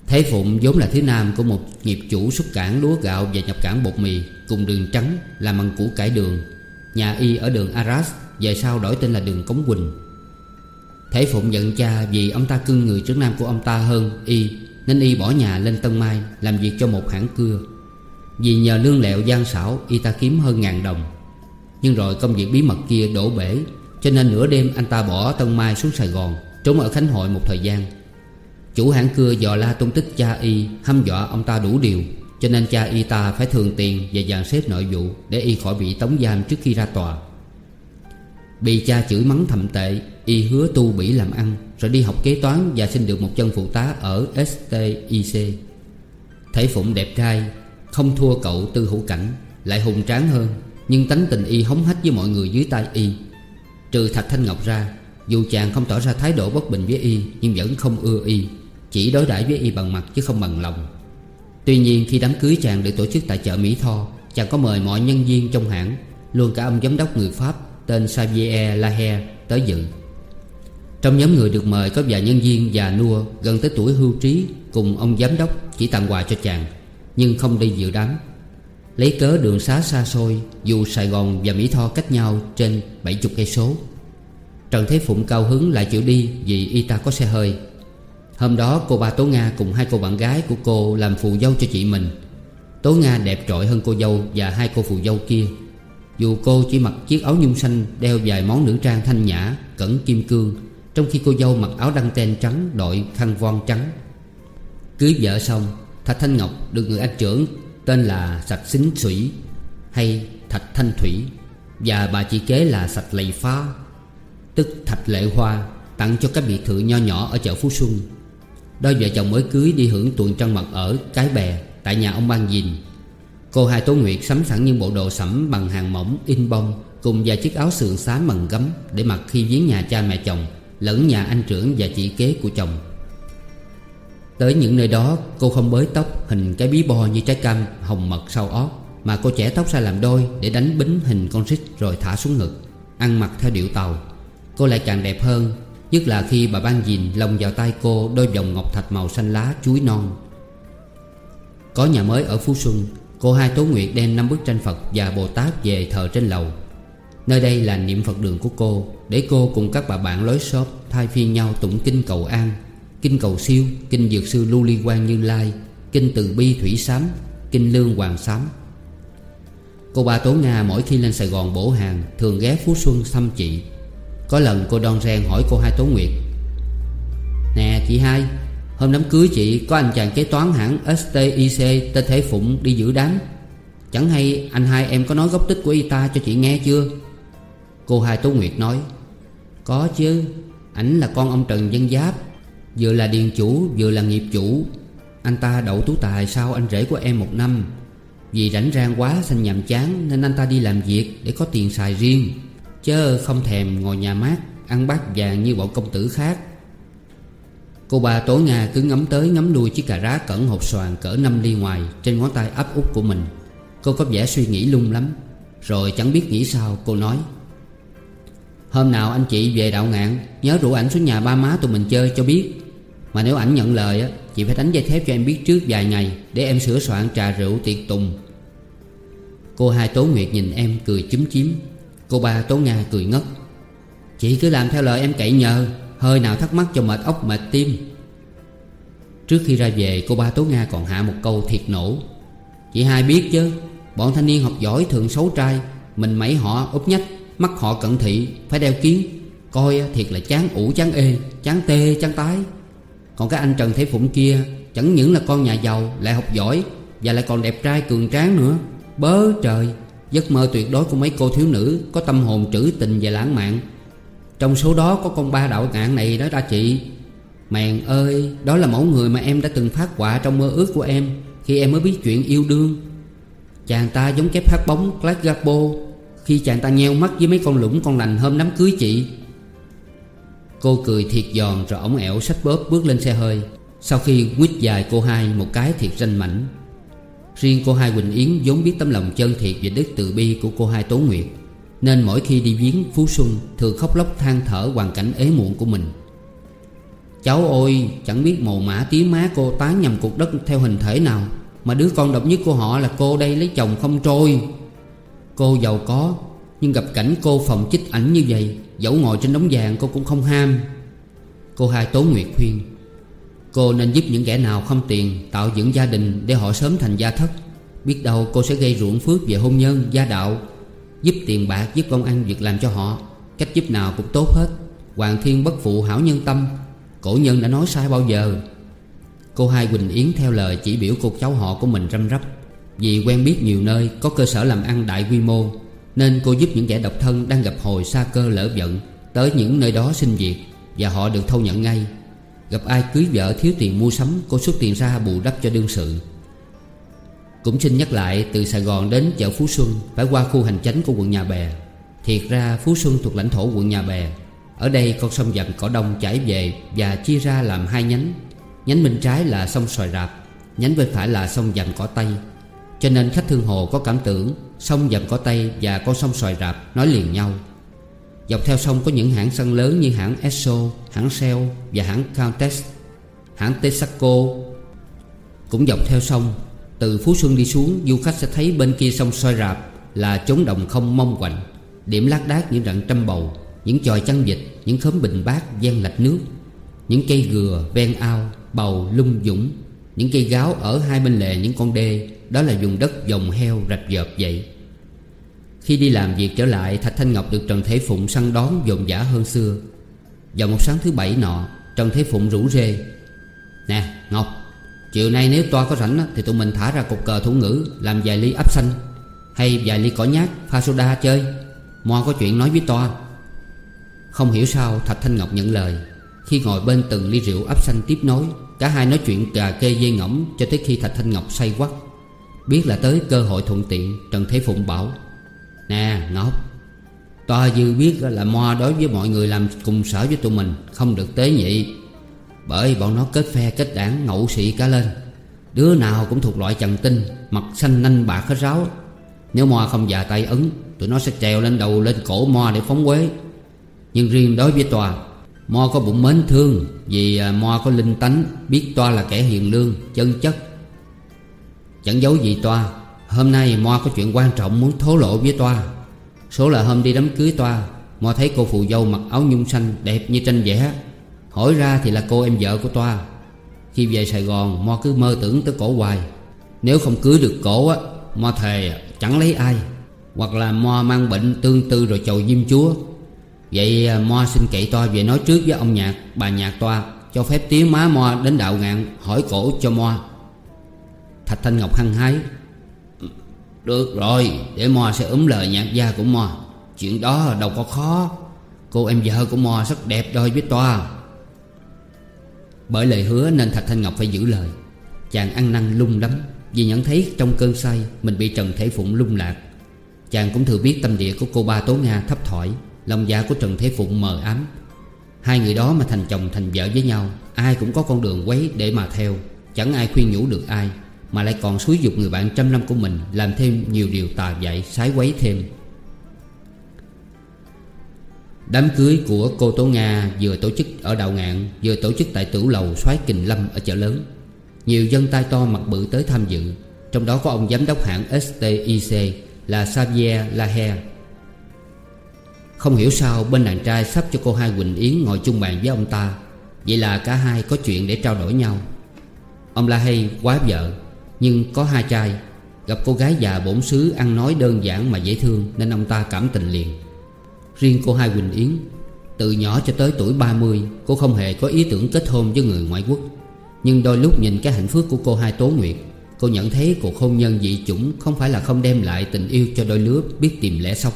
Thế Phụng vốn là thứ nam của một nghiệp chủ xuất cảng lúa gạo và nhập cảng bột mì. Cùng đường trắng làm bằng củ cải đường. Nhà y ở đường Arras, Về sau đổi tên là đường Cống Quỳnh. Thế Phụng giận cha vì ông ta cưng người trước nam của ông ta hơn y, Nên y bỏ nhà lên Tân Mai Làm việc cho một hãng cưa. Vì nhờ lương lẹo gian xảo, Y ta kiếm hơn ngàn đồng. Nhưng rồi công việc bí mật kia đổ bể, Cho nên nửa đêm anh ta bỏ Tân Mai xuống Sài Gòn, Trốn ở Khánh Hội một thời gian. Chủ hãng cưa dò la tung tích cha y, Hăm dọa ông ta đủ điều. Cho nên cha y ta phải thường tiền Và dàn xếp nội vụ Để y khỏi bị tống giam trước khi ra tòa. Bị cha chửi mắng thậm tệ, Y hứa tu bỉ làm ăn, Rồi đi học kế toán Và xin được một chân phụ tá ở STIC Thể phụng đẹp trai, Không thua cậu tư hữu cảnh, Lại hùng tráng hơn, Nhưng tánh tình y hống hách với mọi người dưới tay y. Trừ Thạch Thanh Ngọc ra, Dù chàng không tỏ ra thái độ bất bình với y, Nhưng vẫn không ưa y, Chỉ đối đãi với y bằng mặt chứ không bằng lòng. Tuy nhiên, khi đám cưới chàng được tổ chức tại chợ Mỹ Tho, Chàng có mời mọi nhân viên trong hãng, Luôn cả ông giám đốc người Pháp Tên Xavier Laher tới dự. Trong nhóm người được mời có vài nhân viên già nua Gần tới tuổi hưu trí Cùng ông giám đốc chỉ tặng quà cho chàng, Nhưng không đi dự đám. Lấy cớ đường xá xa xôi, Dù Sài Gòn và Mỹ Tho cách nhau trên 70 cây số. Trần Thế Phụng cao hứng lại chịu đi Vì y ta có xe hơi. Hôm đó cô ba Tố Nga cùng hai cô bạn gái của cô Làm phù dâu cho chị mình. Tố Nga đẹp trội hơn cô dâu Và hai cô phù dâu kia. Dù cô chỉ mặc chiếc áo nhung xanh, Đeo vài món nữ trang thanh nhã, Cẩn kim cương, Trong khi cô dâu mặc áo đăng ten trắng Đội khăn von trắng. Cưới vợ xong, Thạch Thanh Ngọc được người anh trưởng, Tên là Sạch Xính Thủy Hay Thạch Thanh Thủy, Và bà chị kế là Sạch Lầy Phá, Tức Thạch Lệ Hoa, Tặng cho các biệt thự nho nhỏ ở chợ Phú Xuân. Đôi vợ chồng mới cưới đi hưởng tuần trăng mật ở Cái Bè Tại nhà ông Ban Dìn. Cô hai Tố Nguyệt sắm sẵn những bộ đồ sẫm bằng hàng mỏng, in bông Cùng vài chiếc áo sườn xám bằng gấm Để mặc khi viếng nhà cha mẹ chồng, Lẫn nhà anh trưởng và chị kế của chồng. Tới những nơi đó, cô không bới tóc, Hình cái bí bo như trái cam hồng mật sau ót, Mà cô chẻ tóc ra làm đôi Để đánh bính hình con xích rồi thả xuống ngực, Ăn mặc theo điệu tàu. Cô lại càng đẹp hơn Nhất là khi bà ban dìn lồng vào tay cô Đôi vòng ngọc thạch màu xanh lá chuối non. Có nhà mới ở Phú Xuân, Cô hai Tố Nguyệt đem năm bức tranh Phật và Bồ Tát về thờ trên lầu. Nơi đây là niệm Phật đường của cô, Để cô cùng các bà bạn lối xóm Thay phiên nhau tụng kinh cầu an, Kinh cầu siêu, Kinh dược sư Lưu Ly Quang Như Lai, Kinh từ bi Thủy Sám, Kinh lương Hoàng Sám. Cô ba Tố Nga mỗi khi lên Sài Gòn bổ hàng Thường ghé Phú Xuân thăm chị. Có lần cô Đon Ren hỏi cô hai Tố Nguyệt, Nè, chị hai, Hôm đám cưới chị có anh chàng kế toán hãng STIC tên Thế Phụng đi giữ đám. Chẳng hay anh hai em có nói gốc tích của y ta cho chị nghe chưa? Cô hai Tố Nguyệt nói, Có chứ, Ảnh là con ông Trần Văn Giáp, Vừa là điền chủ, vừa là nghiệp chủ. Anh ta đậu tú tài sau anh rể của em một năm. Vì rảnh rang quá, xanh nhàm chán, Nên anh ta đi làm việc để có tiền xài riêng. Chớ không thèm ngồi nhà mát, Ăn bát vàng như bọn công tử khác. Cô bà tối Nga cứ ngắm tới ngắm lui chiếc cà rá cẩn hộp xoàn cỡ 5 ly ngoài Trên ngón tay ấp út của mình. Cô có vẻ suy nghĩ lung lắm, Rồi chẳng biết nghĩ sao, cô nói. Hôm nào anh chị về đạo ngạn, Nhớ rủ ảnh xuống nhà ba má tụi mình chơi cho biết. Mà nếu ảnh nhận lời á, Chị phải đánh dây thép cho em biết trước vài ngày Để em sửa soạn trà rượu tiệc tùng. Cô hai Tố Nguyệt nhìn em cười chúm chím. Cô ba Tố Nga cười ngất. Chị cứ làm theo lời em cậy nhờ, Hơi nào thắc mắc cho mệt ốc mệt tim. Trước khi ra về, cô ba Tố Nga còn hạ một câu thiệt nổ. Chị hai biết chứ, Bọn thanh niên học giỏi thường xấu trai, Mình mấy họ úp nhách, Mắt họ cận thị, Phải đeo kiến, Coi thiệt là chán ủ, chán ê, Chán tê, chán tái. Còn cái anh Trần Thế Phụng kia, Chẳng những là con nhà giàu, Lại học giỏi, Và lại còn đẹp trai cường tráng nữa. Bớ trời! Giấc mơ tuyệt đối của mấy cô thiếu nữ Có tâm hồn trữ tình và lãng mạn. Trong số đó có con ba đạo ngạn này đó ra chị. Mèn ơi, Đó là mẫu người mà em đã từng phát họa trong mơ ước của em Khi em mới biết chuyện yêu đương. Chàng ta giống kép hát bóng Clark Gabo Khi chàng ta nheo mắt với mấy con lũng con lành hôm đám cưới chị. Cô cười thiệt giòn rồi ổng ẻo sách bóp bước lên xe hơi. Sau khi quýt dài cô hai một cái thiệt ranh mảnh. Riêng cô hai Quỳnh Yến vốn biết tấm lòng chân thiệt và đức từ bi của cô hai Tố Nguyệt, Nên mỗi khi đi viếng Phú Xuân Thường khóc lóc than thở hoàn cảnh ế muộn của mình. Cháu ôi chẳng biết mồ mã tiếng má cô tán nhầm cuộc đất theo hình thể nào, Mà đứa con độc nhất của họ là cô đây lấy chồng không trôi. Cô giàu có, Nhưng gặp cảnh cô phòng chích ảnh như vậy, Dẫu ngồi trên đống vàng cô cũng không ham. Cô hai Tố Nguyệt khuyên Cô nên giúp những kẻ nào không tiền Tạo dựng gia đình để họ sớm thành gia thất. Biết đâu cô sẽ gây ruộng phước về hôn nhân, gia đạo. Giúp tiền bạc, giúp công ăn việc làm cho họ. Cách giúp nào cũng tốt hết. Hoàng thiên bất phụ hảo nhân tâm. Cổ nhân đã nói sai bao giờ? Cô hai Quỳnh Yến theo lời chỉ biểu cô cháu họ của mình răm rắp. Vì quen biết nhiều nơi có cơ sở làm ăn đại quy mô Nên cô giúp những kẻ độc thân đang gặp hồi xa cơ lỡ giận Tới những nơi đó xin việc Và họ được thâu nhận ngay. Gặp ai cưới vợ thiếu tiền mua sắm, Cô xuất tiền ra bù đắp cho đương sự. Cũng xin nhắc lại, Từ Sài Gòn đến chợ Phú Xuân, Phải qua khu hành chánh của quận Nhà Bè. Thiệt ra, Phú Xuân thuộc lãnh thổ quận Nhà Bè. Ở đây, con sông dầm cỏ đông chảy về Và chia ra làm hai nhánh. Nhánh bên trái là sông Xoài Rạp, Nhánh bên phải là sông dầm cỏ Tây. Cho nên khách thương hồ có cảm tưởng, Sông dầm cỏ Tây và con sông Xoài Rạp nói liền nhau. Dọc theo sông có những hãng xăng lớn như hãng Esso, hãng Shell và hãng Countess Hãng Texaco. Cũng dọc theo sông Từ Phú Xuân đi xuống Du khách sẽ thấy bên kia sông soi rạp Là chốn đồng không mong quạnh Điểm lác đác những rặng trăm bầu Những chòi chăn vịt Những khóm bình bát gian lạch nước Những cây gừa ven ao Bầu lung dũng Những cây gáo ở hai bên lề những con đê Đó là vùng đất dòng heo rạch dợp vậy khi đi làm việc trở lại, Thạch Thanh Ngọc được Trần Thế Phụng săn đón dồn dã hơn xưa. Vào một sáng thứ bảy nọ, Trần Thế Phụng rủ rê, Nè, Ngọc, Chiều nay nếu toa có rảnh Thì tụi mình thả ra cục cờ thủ ngữ, Làm vài ly áp xanh, Hay vài ly cỏ nhát, pha soda chơi. Mo có chuyện nói với toa. Không hiểu sao, Thạch Thanh Ngọc nhận lời. Khi ngồi bên từng ly rượu áp xanh tiếp nối, Cả hai nói chuyện cà kê dây ngỗng Cho tới khi Thạch Thanh Ngọc say quắt Biết là tới cơ hội thuận tiện, Trần Thế Phụng bảo Nè Ngọc Toa dư biết là Moa đối với mọi người làm cùng sở với tụi mình Không được tế nhị. Bởi bọn nó kết phe kết đảng ngậu sĩ cả lên. Đứa nào cũng thuộc loại trần tinh Mặt xanh nanh bạc hết ráo. Nếu Moa không già tay ấn Tụi nó sẽ trèo lên đầu lên cổ Moa để phóng quế. Nhưng riêng đối với tòa, Moa có bụng mến thương Vì à, Moa có linh tánh Biết Toa là kẻ hiền lương Chân chất. Chẳng giấu gì Toa Hôm nay Moa có chuyện quan trọng muốn thố lộ với Toa. Số là hôm đi đám cưới Toa, Moa thấy cô phụ dâu mặc áo nhung xanh đẹp như tranh vẽ. Hỏi ra thì là cô em vợ của Toa. Khi về Sài Gòn, Moa cứ mơ tưởng tới cổ hoài. Nếu không cưới được cổ á, Moa thề chẳng lấy ai. Hoặc là Moa mang bệnh tương tư rồi chầu diêm chúa. Vậy mo Moa xin cậy Toa về nói trước với ông nhạc, Bà nhạc Toa, Cho phép tiếng má Moa đến đạo ngạn Hỏi cổ cho Moa. Thạch Thanh Ngọc hăng hái được rồi, Để Mo sẽ ấm lời nhạc gia của Mo. Chuyện đó đâu có khó. Cô em vợ của Mo rất đẹp đôi với Toa. Bởi lời hứa nên Thạch Thanh Ngọc phải giữ lời. Chàng ăn năn lung lắm, Vì nhận thấy trong cơn say Mình bị Trần Thế Phụng lung lạc. Chàng cũng thừa biết tâm địa của cô ba Tố Nga thấp thỏi, Lòng dạ của Trần Thế Phụng mờ ám. Hai người đó mà thành chồng thành vợ với nhau, Ai cũng có con đường quấy để mà theo, Chẳng ai khuyên nhủ được ai mà lại còn xúi dục người bạn trăm năm của mình Làm thêm nhiều điều tà dại, sái quấy thêm. Đám cưới của cô Tố Nga vừa tổ chức ở Đạo Ngạn, Vừa tổ chức tại tửu lầu, soái Kình Lâm ở chợ lớn. Nhiều dân tai to mặt bự tới tham dự, Trong đó có ông giám đốc hãng STIC là Xavier Laher. Không hiểu sao bên đàn trai sắp cho cô hai Quỳnh Yến ngồi chung bàn với ông ta. Vậy là cả hai có chuyện để trao đổi nhau. Ông La Hay quá vợ nhưng có hai trai Gặp cô gái già bổn xứ ăn nói đơn giản mà dễ thương, Nên ông ta cảm tình liền. Riêng cô hai Quỳnh Yến, Từ nhỏ cho tới tuổi 30 Cô không hề có ý tưởng kết hôn với người ngoại quốc. Nhưng đôi lúc nhìn cái hạnh phúc của cô hai Tố Nguyệt, Cô nhận thấy cuộc hôn nhân dị chủng Không phải là không đem lại tình yêu cho đôi lứa biết tìm lẽ sống.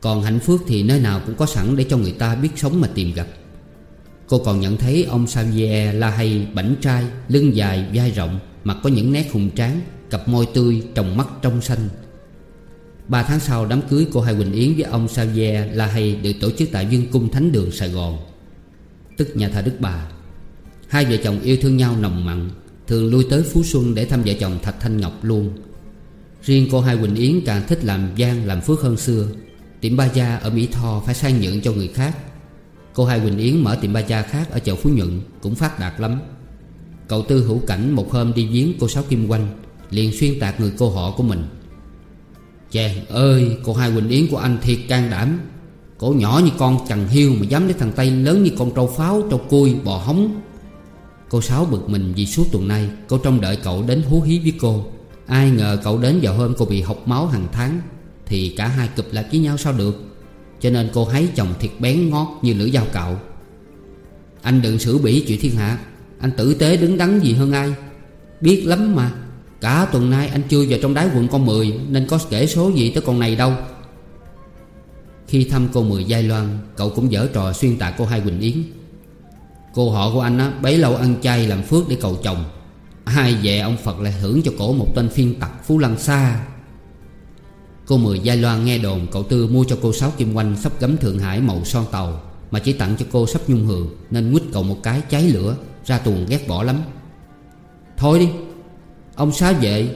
Còn hạnh phúc thì nơi nào cũng có sẵn Để cho người ta biết sống mà tìm gặp. Cô còn nhận thấy ông Xavier la hay bảnh trai, Lưng dài, vai rộng Mặt có những nét hùng tráng, Cặp môi tươi, tròng mắt trong xanh. Ba tháng sau, đám cưới của Hai Quỳnh Yến với ông Xavier La Hay Được tổ chức tại Dương Cung Thánh Đường, Sài Gòn, Tức nhà thờ Đức Bà. Hai vợ chồng yêu thương nhau nồng mặn, Thường lui tới Phú Xuân để thăm vợ chồng Thạch Thanh Ngọc luôn. Riêng cô Hai Quỳnh Yến càng thích làm gian, làm phước hơn xưa. Tiệm ba gia ở Mỹ Tho phải sang nhượng cho người khác. Cô hai Quỳnh Yến mở tiệm ba Gia khác ở chợ Phú Nhuận, Cũng phát đạt lắm. Cậu Tư hữu cảnh một hôm đi viếng cô Sáu Kim Quanh, Liền xuyên tạc người cô họ của mình. Chàng ơi cô hai Quỳnh Yến của anh thiệt can đảm. Cổ nhỏ như con chằn hiêu Mà dám lấy thằng Tây lớn như con trâu pháo, Trâu cui, bò hóng Cô Sáu bực mình vì suốt tuần nay, Cô trông đợi cậu đến hú hí với cô. Ai ngờ cậu đến vào hôm cô bị học máu hàng tháng, Thì cả hai cụp lại với nhau sao được? Cho nên cô hái chồng thiệt bén ngót như lưỡi dao cạo. Anh đừng xử bỉ chuyện thiên hạ. Anh tử tế đứng đắn gì hơn ai? Biết lắm mà. Cả tuần nay anh chưa vào trong đáy quận con mười, Nên có kể số gì tới con này đâu. Khi thăm cô Mười Giai Loan, Cậu cũng dở trò xuyên tạc cô Hai Quỳnh Yến. Cô họ của anh á, bấy lâu ăn chay làm phước để cầu chồng. Hai về ông Phật lại hưởng cho cổ một tên phiên tặc Phú Lăng Sa. Cô Mười Giai Loan nghe đồn cậu Tư mua cho cô Sáu Kim Oanh sắp gấm Thượng Hải màu son tàu, Mà chỉ tặng cho cô sắp nhung hường, Nên nguyết cậu một cái cháy lửa. Ra tuồng ghét bỏ lắm. Thôi đi Ông Sáu Vệ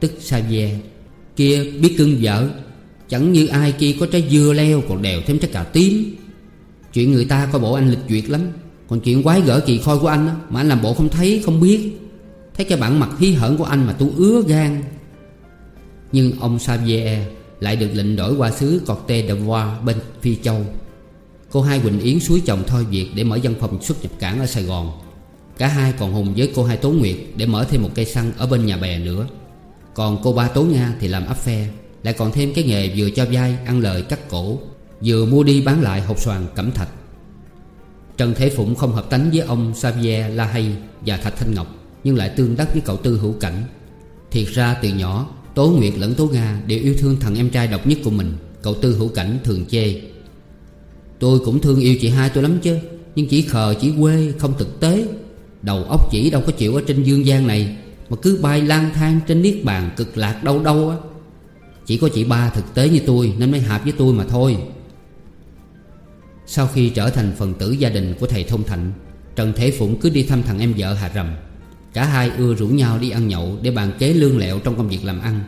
Tức Sa Ve Kia biết cưng vợ Chẳng như ai kia có trái dưa leo Còn đèo thêm trái cà tím. Chuyện người ta coi bộ anh lịch duyệt lắm Còn chuyện quái gở kỳ khôi của anh đó, Mà anh làm bộ không thấy không biết. Thấy cái bản mặt hí hởn của anh mà tôi ứa gan. Nhưng ông Xavier lại được lệnh đổi qua xứ Corte d'Ivoire bên Phi Châu. Cô hai Quỳnh Yến suối chồng thôi việc để mở văn phòng xuất nhập cảng ở Sài Gòn. Cả hai còn hùng với cô hai Tố Nguyệt để mở thêm một cây xăng ở bên nhà bè nữa. Còn cô ba Tố Nga thì làm áp phe, Lại còn thêm cái nghề vừa cho vai, ăn lời cắt cổ, Vừa mua đi bán lại hộp xoàn cẩm thạch. Trần Thế Phụng không hợp tánh với ông Xavier La Hay và Thạch Thanh Ngọc, Nhưng lại tương đắc với cậu Tư Hữu Cảnh. Thiệt ra từ nhỏ, Tố Nguyệt lẫn Tố Nga đều yêu thương thằng em trai độc nhất của mình, Cậu Tư Hữu Cảnh thường chê. Tôi cũng thương yêu chị hai tôi lắm chứ, Nhưng chỉ khờ chỉ quê không thực tế. Đầu óc chỉ đâu có chịu ở trên dương gian này, Mà cứ bay lang thang trên niết bàn cực lạc đâu đâu á. Chỉ có chị ba thực tế như tôi, Nên mới hợp với tôi mà thôi. Sau khi trở thành phần tử gia đình của thầy Thông Thạnh, Trần Thế Phụng cứ đi thăm thằng em vợ Hà Rầm. Cả hai ưa rủ nhau đi ăn nhậu Để bàn kế lương lẹo trong công việc làm ăn.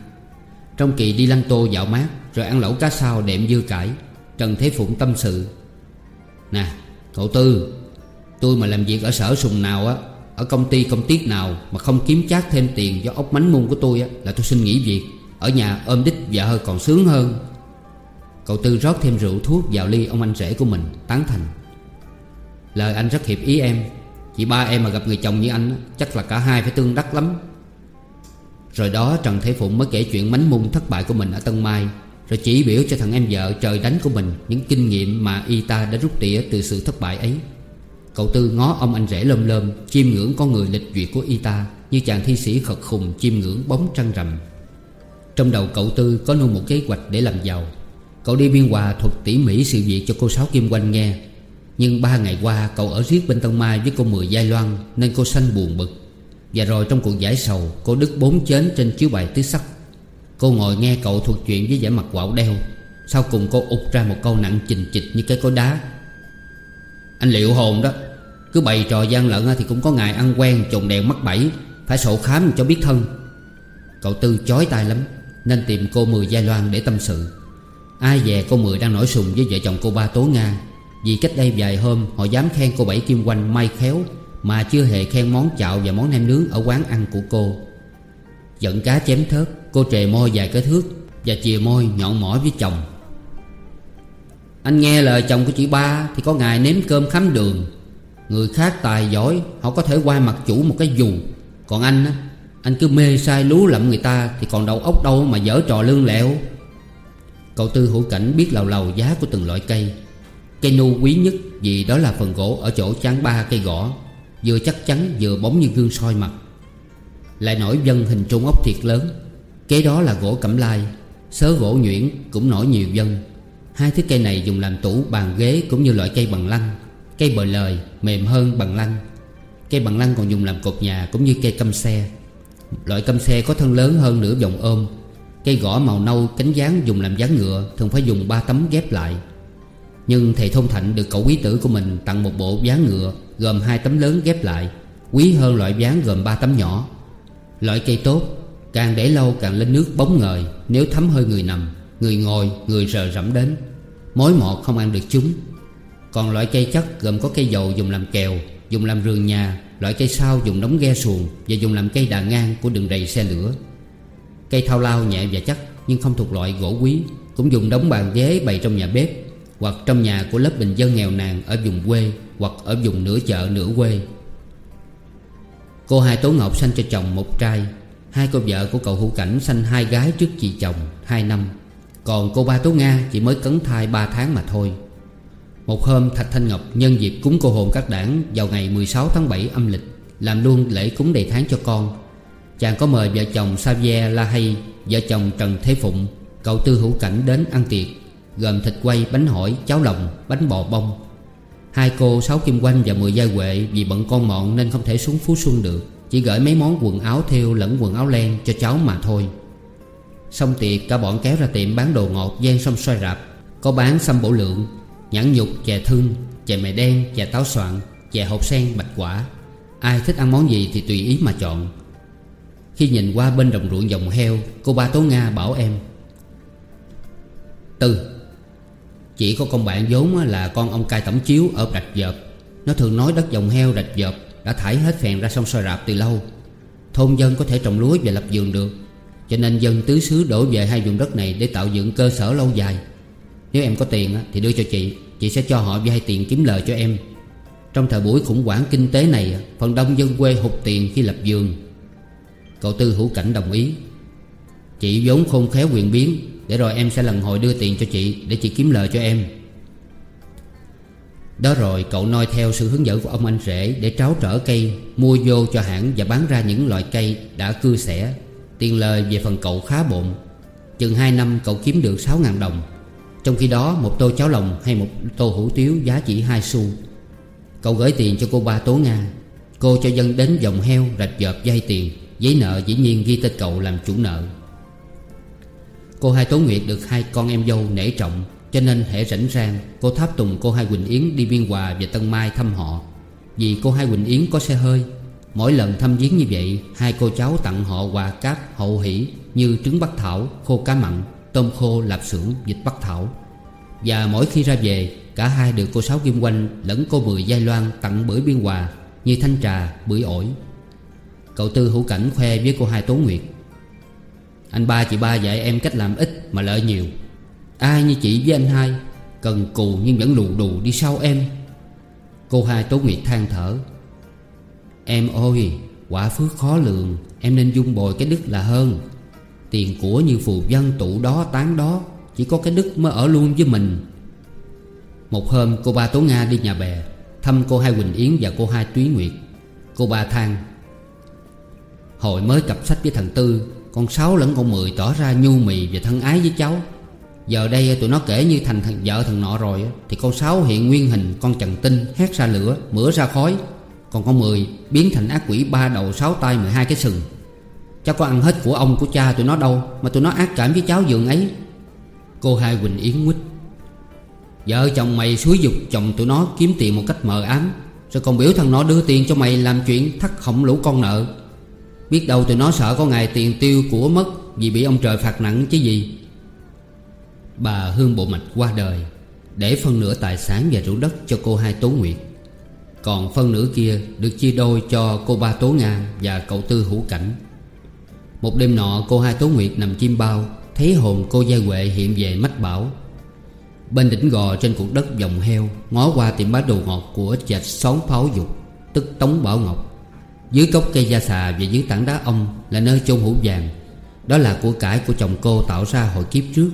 Trong kỳ đi lăng tô dạo mát, Rồi ăn lẩu cá sao đệm dưa cải, Trần Thế Phụng tâm sự. Nè, cậu Tư Tôi mà làm việc ở sở sùng nào á, Ở công ty công tiết nào Mà không kiếm chát thêm tiền do ốc mánh mung của tôi á, Là tôi xin nghỉ việc. Ở nhà ôm đích vợ hơi còn sướng hơn. Cậu Tư rót thêm rượu thuốc vào ly ông anh rể của mình, Tán thành. Lời anh rất hiệp ý em. Chị ba em mà gặp người chồng như anh Chắc là cả hai phải tương đắc lắm. Rồi đó Trần Thế Phụng mới kể chuyện mánh mung thất bại của mình ở Tân Mai, Rồi chỉ biểu cho thằng em vợ trời đánh của mình Những kinh nghiệm mà y ta đã rút tỉa từ sự thất bại ấy. Cậu Tư ngó ông anh rể lơm lơm, Chiêm ngưỡng con người lịch duyệt của y ta, Như chàng thi sĩ khật khùng chiêm ngưỡng bóng trăng rằm. Trong đầu cậu Tư có nuôi một kế hoạch để làm giàu. Cậu đi biên hòa thuật tỉ mỉ sự việc cho cô Sáu Kim Quanh nghe. Nhưng ba ngày qua, cậu ở riết bên Tân Mai với cô Mười Giai Loan, Nên cô sanh buồn bực. Và rồi trong cuộc giải sầu, Cô đứt bốn chến trên chiếu bài tứ sắc. Cô ngồi nghe cậu thuật chuyện với vẻ mặt quạo đeo. Sau cùng cô ụt ra một câu nặng chình chịch như cái cối đá anh liệu hồn đó. Cứ bày trò gian lận thì cũng có ngày ăn quen trùng đèn mắc bẫy, Phải sổ khám cho biết thân. Cậu Tư chói tai lắm, Nên tìm cô Mười Giai Loan để tâm sự. Ai về cô Mười đang nổi sùng với vợ chồng cô ba Tố Nga. Vì cách đây vài hôm, họ dám khen cô Bảy Kim Quanh may khéo, Mà chưa hề khen món chạo và món nem nướng ở quán ăn của cô. Giận cá chém thớt, Cô trề môi dài cái thước Và chìa môi nhọn mỏi với chồng anh nghe lời chồng của chị ba Thì có ngày nếm cơm khám đường. Người khác tài giỏi, Họ có thể qua mặt chủ một cái dù. Còn anh á, Anh cứ mê sai lú lậm người ta Thì còn đầu óc đâu mà dở trò lương lẹo. Cậu Tư hữu cảnh biết lầu lầu giá của từng loại cây. Cây nu quý nhất Vì đó là phần gỗ ở chỗ chán ba cây gõ, Vừa chắc chắn vừa bóng như gương soi mặt. Lại nổi dân hình trung ốc thiệt lớn, Kế đó là gỗ cẩm lai. Sớ gỗ nhuyễn cũng nổi nhiều dân. Hai thứ cây này dùng làm tủ, bàn, ghế cũng như loại cây bằng lăng. Cây bờ lời, mềm hơn bằng lăng. Cây bằng lăng còn dùng làm cột nhà cũng như cây căm xe. Loại căm xe có thân lớn hơn nửa vòng ôm. Cây gõ màu nâu, cánh dáng dùng làm dáng ngựa, Thường phải dùng ba tấm ghép lại. Nhưng thầy Thông Thạnh được cậu quý tử của mình tặng một bộ dáng ngựa, Gồm hai tấm lớn ghép lại, Quý hơn loại dáng gồm ba tấm nhỏ. Loại cây tốt, Càng để lâu càng lên nước bóng ngời, Nếu thấm hơi người nằm. Người ngồi, người rờ rẫm đến. Mối mọt không ăn được chúng. Còn loại cây chất gồm có cây dầu dùng làm kèo, Dùng làm rường nhà, Loại cây sao dùng đóng ghe xuồng Và dùng làm cây đà ngang của đường rầy xe lửa. Cây thao lao nhẹ và chắc, Nhưng không thuộc loại gỗ quý, Cũng dùng đóng bàn ghế bày trong nhà bếp Hoặc trong nhà của lớp bình dân nghèo nàn Ở vùng quê Hoặc ở vùng nửa chợ nửa quê. Cô hai Tố Ngọc sanh cho chồng một trai. Hai cô vợ của cậu hữu cảnh sanh hai gái trước chị chồng hai năm. Còn cô ba Tố Nga chỉ mới cấn thai ba tháng mà thôi. Một hôm Thạch Thanh Ngọc nhân dịp cúng cô hồn các đảng Vào ngày 16 tháng 7 âm lịch Làm luôn lễ cúng đầy tháng cho con. Chàng có mời vợ chồng Xavier La Hay Vợ chồng Trần Thế Phụng Cậu Tư Hữu Cảnh đến ăn tiệc Gồm thịt quay, bánh hỏi, cháo lòng, bánh bò bông. Hai cô Sáu Kim Quanh và Mười Gia Huệ Vì bận con mọn nên không thể xuống Phú Xuân được Chỉ gửi mấy món quần áo thêu lẫn quần áo len cho cháu mà thôi. Xong tiệc cả bọn kéo ra tiệm bán đồ ngọt gian sông xoay rạp. Có bán xăm bổ lượng Nhãn nhục, chè thương, chè mè đen, chè táo soạn Chè hộp sen, bạch quả. Ai thích ăn món gì thì tùy ý mà chọn. Khi nhìn qua bên đồng ruộng dòng heo Cô ba Tố Nga bảo em Tư chỉ có con bạn vốn là con ông cai tẩm chiếu ở rạch dợp. Nó thường nói đất dòng heo rạch dợp Đã thải hết phèn ra sông soi rạp từ lâu. Thôn dân có thể trồng lúa và lập vườn được. Cho nên dân tứ xứ đổ về hai vùng đất này Để tạo dựng cơ sở lâu dài. Nếu em có tiền thì đưa cho chị. Chị sẽ cho họ vay tiền kiếm lời cho em. Trong thời buổi khủng hoảng kinh tế này Phần đông dân quê hụt tiền khi lập vườn. Cậu Tư hữu cảnh đồng ý. Chị vốn khôn khéo quyền biến, để rồi em sẽ lần hồi đưa tiền cho chị Để chị kiếm lời cho em. Đó rồi cậu noi theo sự hướng dẫn của ông anh rể Để tráo trở cây, Mua vô cho hãng và bán ra những loại cây đã cưa xẻ. Tiền lời về phần cậu khá bộn. Chừng 2 năm cậu kiếm được 6.000 đồng. Trong khi đó, một tô cháo lòng hay một tô hủ tiếu giá chỉ 2 xu. Cậu gửi tiền cho cô ba Tố Nga. Cô cho dân đến dòng heo, rạch dợp, vay tiền, Giấy nợ dĩ nhiên ghi tên cậu làm chủ nợ. Cô hai Tố Nguyệt được hai con em dâu nể trọng, Cho nên hệ rảnh rang Cô tháp tùng cô hai Quỳnh Yến đi Biên Hòa và Tân Mai thăm họ. Vì cô hai Quỳnh Yến có xe hơi Mỗi lần thăm viếng như vậy Hai cô cháu tặng họ quà cáp hậu hỷ Như trứng bắc thảo, khô cá mặn Tôm khô, lạp xưởng, vịt bắc thảo. Và mỗi khi ra về Cả hai được cô Sáu Kim Quanh lẫn cô Mười Giai Loan tặng bưởi Biên Hòa Như thanh trà, bưởi ổi. Cậu Tư hữu cảnh khoe với cô hai Tố Nguyệt. Anh ba chị ba dạy em cách làm ít mà lợi nhiều. Ai như chị với anh hai Cần cù nhưng vẫn lù đù đi sau em. Cô hai Tố Nguyệt than thở. Em ơi Quả phước khó lường Em nên dung bồi cái đức là hơn. Tiền của như phù dân tụ đó tán đó Chỉ có cái đức mới ở luôn với mình. Một hôm cô ba Tố Nga đi nhà bè Thăm cô hai Quỳnh Yến và cô hai Túy Nguyệt. Cô ba than Hồi mới cặp sách với thằng Tư con Sáu lẫn con Mười tỏ ra nhu mì và thân ái với cháu. Giờ đây tụi nó kể như thành thằng vợ thằng nọ rồi Thì con Sáu hiện nguyên hình con trần tinh Hét ra lửa, mửa ra khói. Còn con Mười biến thành ác quỷ ba đầu sáu tay mười hai cái sừng. Cháu có ăn hết của ông, của cha, tụi nó đâu Mà tụi nó ác cảm với cháu giường ấy. Cô hai Quỳnh Yến quýt Vợ chồng mày xúi dục chồng tụi nó kiếm tiền một cách mờ ám, Rồi còn biểu thằng nó đưa tiền cho mày làm chuyện thắt hỏng lũ con nợ. Biết đâu tụi nó sợ có ngày tiền tiêu của mất Vì bị ông trời phạt nặng chứ gì. Bà Hương Bộ Mạch qua đời Để phân nửa tài sản và rủ đất cho cô hai Tố Nguyệt. Còn phân nửa kia được chia đôi cho cô ba Tố Nga và cậu Tư Hữu Cảnh. Một đêm nọ, cô hai Tố Nguyệt nằm chim bao, Thấy hồn cô Gia Huệ hiện về mách bảo. Bên đỉnh gò trên cuộc đất dòng heo, Ngó qua tiệm bán đồ ngọt của chạch xóm pháo dục, Tức Tống Bảo Ngọc. Dưới gốc cây da xà và dưới tảng đá ông Là nơi chôn hũ vàng. Đó là của cải của chồng cô tạo ra hồi kiếp trước.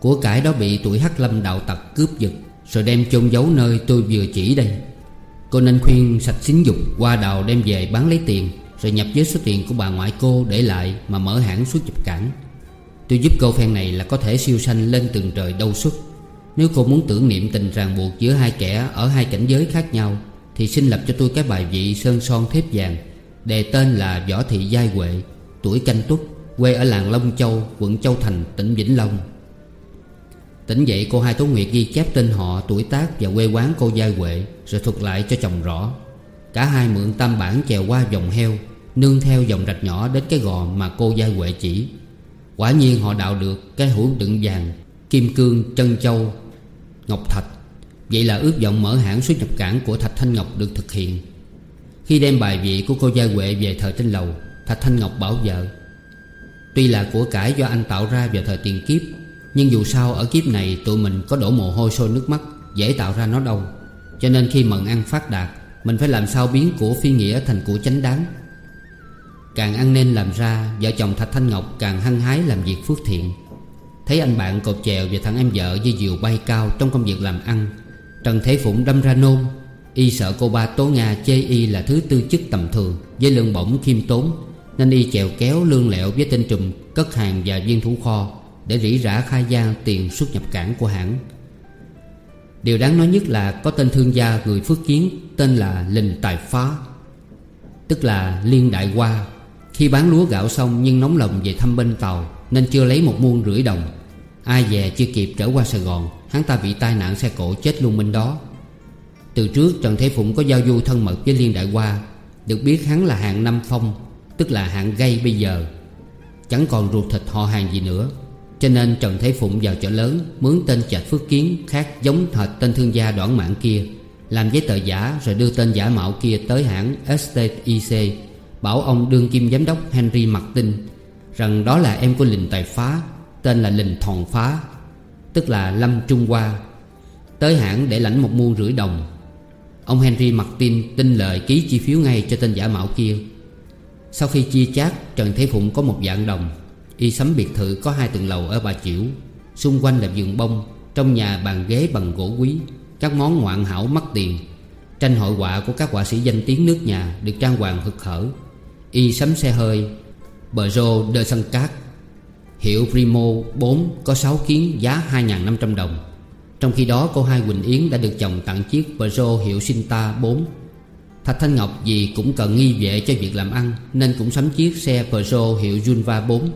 Của cải đó bị tuổi hắc lâm đạo tặc cướp giật, Rồi đem chôn giấu nơi tôi vừa chỉ đây. Cô nên khuyên sạch xính dục qua đào đem về bán lấy tiền, Rồi nhập với số tiền của bà ngoại cô để lại Mà mở hãng xuất nhập cảng Tôi giúp cô phen này là có thể siêu sanh lên từng trời đâu xuất. Nếu cô muốn tưởng niệm tình ràng buộc giữa hai kẻ ở hai cảnh giới khác nhau, Thì xin lập cho tôi cái bài vị sơn son thép vàng, Đề tên là Võ Thị Giai Huệ, Tuổi canh tuất, Quê ở làng Long Châu, Quận Châu Thành, tỉnh Vĩnh Long. Tỉnh dậy cô hai Tố Nguyệt ghi chép tên họ Tuổi tác và quê quán cô Giai Huệ Rồi thuật lại cho chồng rõ. Cả hai mượn tam bản chèo qua dòng heo Nương theo dòng rạch nhỏ đến cái gò mà cô Giai Huệ chỉ. Quả nhiên họ đạo được cái hũ đựng vàng Kim cương, trân châu, ngọc thạch. Vậy là ước vọng mở hãng xuất nhập cảng của Thạch Thanh Ngọc được thực hiện. Khi đem bài vị của cô gia Huệ về thời trên lầu Thạch Thanh Ngọc bảo vợ Tuy là của cải do anh tạo ra vào thời tiền kiếp nhưng dù sao, ở kiếp này tụi mình có đổ mồ hôi sôi nước mắt, Dễ tạo ra nó đâu Cho nên khi mận ăn phát đạt, Mình phải làm sao biến của phi nghĩa thành của chánh đáng. Càng ăn nên làm ra, Vợ chồng Thạch Thanh Ngọc càng hăng hái làm việc phước thiện. Thấy anh bạn cột chèo và thằng em vợ như diều bay cao trong công việc làm ăn, Trần Thế Phụng đâm ra nôn. Y sợ cô ba Tố Nga chê Y là thứ tư chức tầm thường, Với lương bổng khiêm tốn, Nên Y chèo kéo lương lẹo với tên trùm, Cất hàng và viên thủ kho. Để rỉ rả khai gian tiền xuất nhập cảng của hãng. Điều đáng nói nhất là có tên thương gia người Phước Kiến, Tên là Linh Tài Phá, Tức là Liên Đại Hoa. Khi bán lúa gạo xong nhưng nóng lòng về thăm bên tàu, Nên chưa lấy một muôn rưỡi đồng. Ai về chưa kịp trở qua Sài Gòn, Hắn ta bị tai nạn xe cộ chết luôn bên đó. Từ trước, Trần Thế Phụng có giao du thân mật với Liên Đại Hoa. Được biết hắn là hạng năm phong, Tức là hạng gây bây giờ. Chẳng còn ruột thịt họ hàng gì nữa. Cho nên Trần Thế Phụng vào chợ lớn, Mướn tên Trạch Phước Kiến khác giống hệt tên thương gia đoạn mạng kia, Làm giấy tờ giả rồi đưa tên giả mạo kia tới hãng Estate Bảo ông đương kim giám đốc Henry Martin Rằng đó là em của Lình Tài Phá, Tên là Lình Thòn Phá, Tức là Lâm Trung Hoa, Tới hãng để lãnh một muôn rưỡi đồng. Ông Henry Martin tin lời ký chi phiếu ngay cho tên giả mạo kia. Sau khi chia chác, Trần Thế Phụng có một dạng đồng. Y sắm biệt thự có hai tầng lầu ở Bà Chiểu. Xung quanh là vườn bông, Trong nhà bàn ghế bằng gỗ quý. Các món ngoạn hảo mắc tiền. Tranh hội họa của các họa sĩ danh tiếng nước nhà Được trang hoàng hực hở. Y sắm xe hơi bơ rô đơ Sân Cát Hiệu Primo 4 có 6 kiến giá 2.500 đồng. Trong khi đó, cô Hai Quỳnh Yến đã được chồng tặng chiếc Peugeot hiệu Sinta 4 Thạch Thanh Ngọc vì cũng cần nghi vệ cho việc làm ăn Nên cũng sắm chiếc xe Peugeot hiệu Junva 4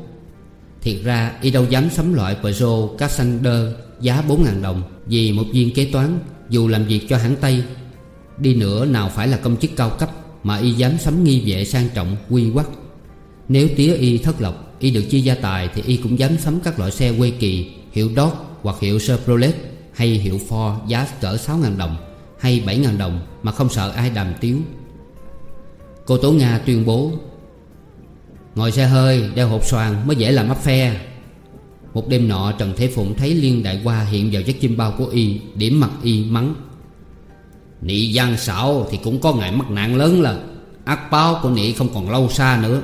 Thiệt ra, y đâu dám sắm loại Peugeot Cassander giá 4.000 đồng Vì một viên kế toán, dù làm việc cho hãng Tây Đi nữa, nào phải là công chức cao cấp Mà y dám sắm nghi vệ sang trọng, quy quắc. Nếu tía y thất lộc, Y được chia gia tài thì Y cũng dám sắm các loại xe quê kỳ, Hiệu Dodge hoặc hiệu Chevrolet Hay hiệu Ford giá cỡ 6.000 đồng Hay 7.000 đồng Mà không sợ ai đàm tiếu. Cô Tố Nga tuyên bố Ngồi xe hơi, đeo hộp xoàn mới dễ làm áp phe. Một đêm nọ, Trần Thế Phụng thấy Liên Đại Hoa hiện vào giấc chim bao của Y, Điểm mặt Y mắng. Nị gian xảo thì cũng có ngày mắc nạn lớn là Ác báo của Nị không còn lâu xa nữa.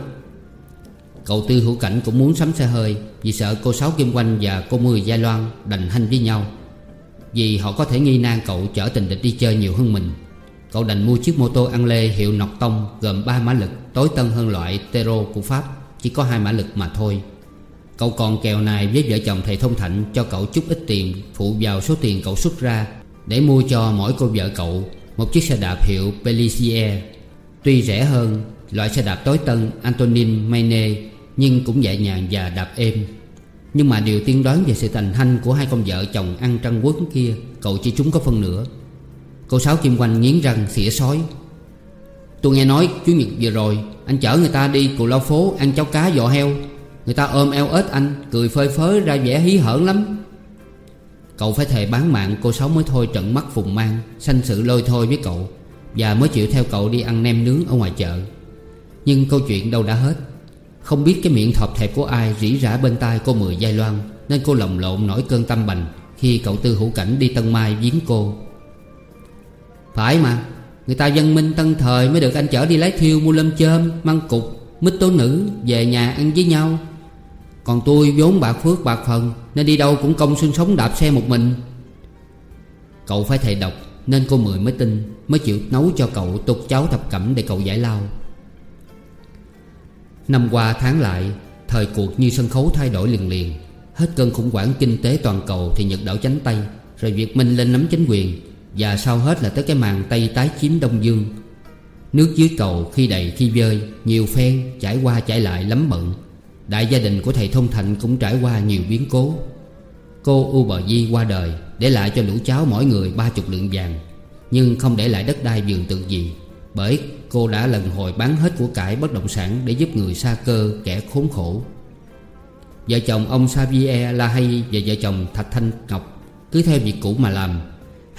Cậu Tư Hữu Cảnh cũng muốn sắm xe hơi Vì sợ cô Sáu Kim Quanh và cô Mười Gia Loan đành hành với nhau. Vì họ có thể nghi nan cậu chở tình địch đi chơi nhiều hơn mình. Cậu đành mua chiếc mô tô ăn lê hiệu Nọc Tông Gồm 3 mã lực tối tân hơn loại Tero của Pháp, Chỉ có hai mã lực mà thôi. Cậu còn kèo này với vợ chồng thầy Thông Thạnh Cho cậu chút ít tiền, Phụ vào số tiền cậu xuất ra Để mua cho mỗi cô vợ cậu Một chiếc xe đạp hiệu Pellissier Tuy rẻ hơn, Loại xe đạp tối tân Antonin Mayne Nhưng cũng nhẹ nhàng và đạp êm. Nhưng mà điều tiên đoán về sự thành hanh Của hai con vợ chồng ăn trăng quấn kia, Cậu chỉ trúng có phân nửa. Cô Sáu Kim Quanh nghiến răng xỉa sói. Tôi nghe nói Chủ nhật vừa rồi, Anh chở người ta đi cù lao phố ăn cháo cá giò heo. Người ta ôm eo ếch anh, Cười phơi phới ra vẻ hí hởn lắm. Cậu phải thề bán mạng cô Sáu mới thôi trận mắt phùng mang, Sanh sự lôi thôi với cậu, Và mới chịu theo cậu đi ăn nem nướng ở ngoài chợ. Nhưng câu chuyện đâu đã hết. Không biết cái miệng thọp thẹp của ai rỉ rả bên tai cô Mười Giai Loan, Nên cô lồng lộn nổi cơn tâm bành Khi cậu Tư Hữu Cảnh đi Tân Mai viếng cô. Phải mà Người ta dân minh tân thời mới được anh chở đi lấy thiêu mua lâm chơm Măng cục, mít tố nữ Về nhà ăn với nhau. Còn tôi vốn bạc phước bạc phần Nên đi đâu cũng công xương sống đạp xe một mình. Cậu phải thầy độc Nên cô Mười mới tin Mới chịu nấu cho cậu tục cháo thập cẩm để cậu giải lao. Năm qua tháng lại Thời cuộc như sân khấu thay đổi liền liền. Hết cơn khủng hoảng kinh tế toàn cầu Thì Nhật đảo chánh Tây Rồi Việt Minh lên nắm chính quyền. Và sau hết là tới cái màn Tây tái chiếm Đông Dương. Nước dưới cầu khi đầy khi vơi, Nhiều phen trải qua trải lại lắm bận Đại gia đình của thầy Thông Thành cũng trải qua nhiều biến cố. Cô U Bờ Di qua đời, Để lại cho lũ cháu mỗi người ba chục lượng vàng. Nhưng không để lại đất đai vườn tự gì Bởi cô đã lần hồi bán hết của cải bất động sản Để giúp người xa cơ, kẻ khốn khổ. Vợ chồng ông Xavier La Hay và vợ chồng Thạch Thanh Ngọc Cứ theo việc cũ mà làm.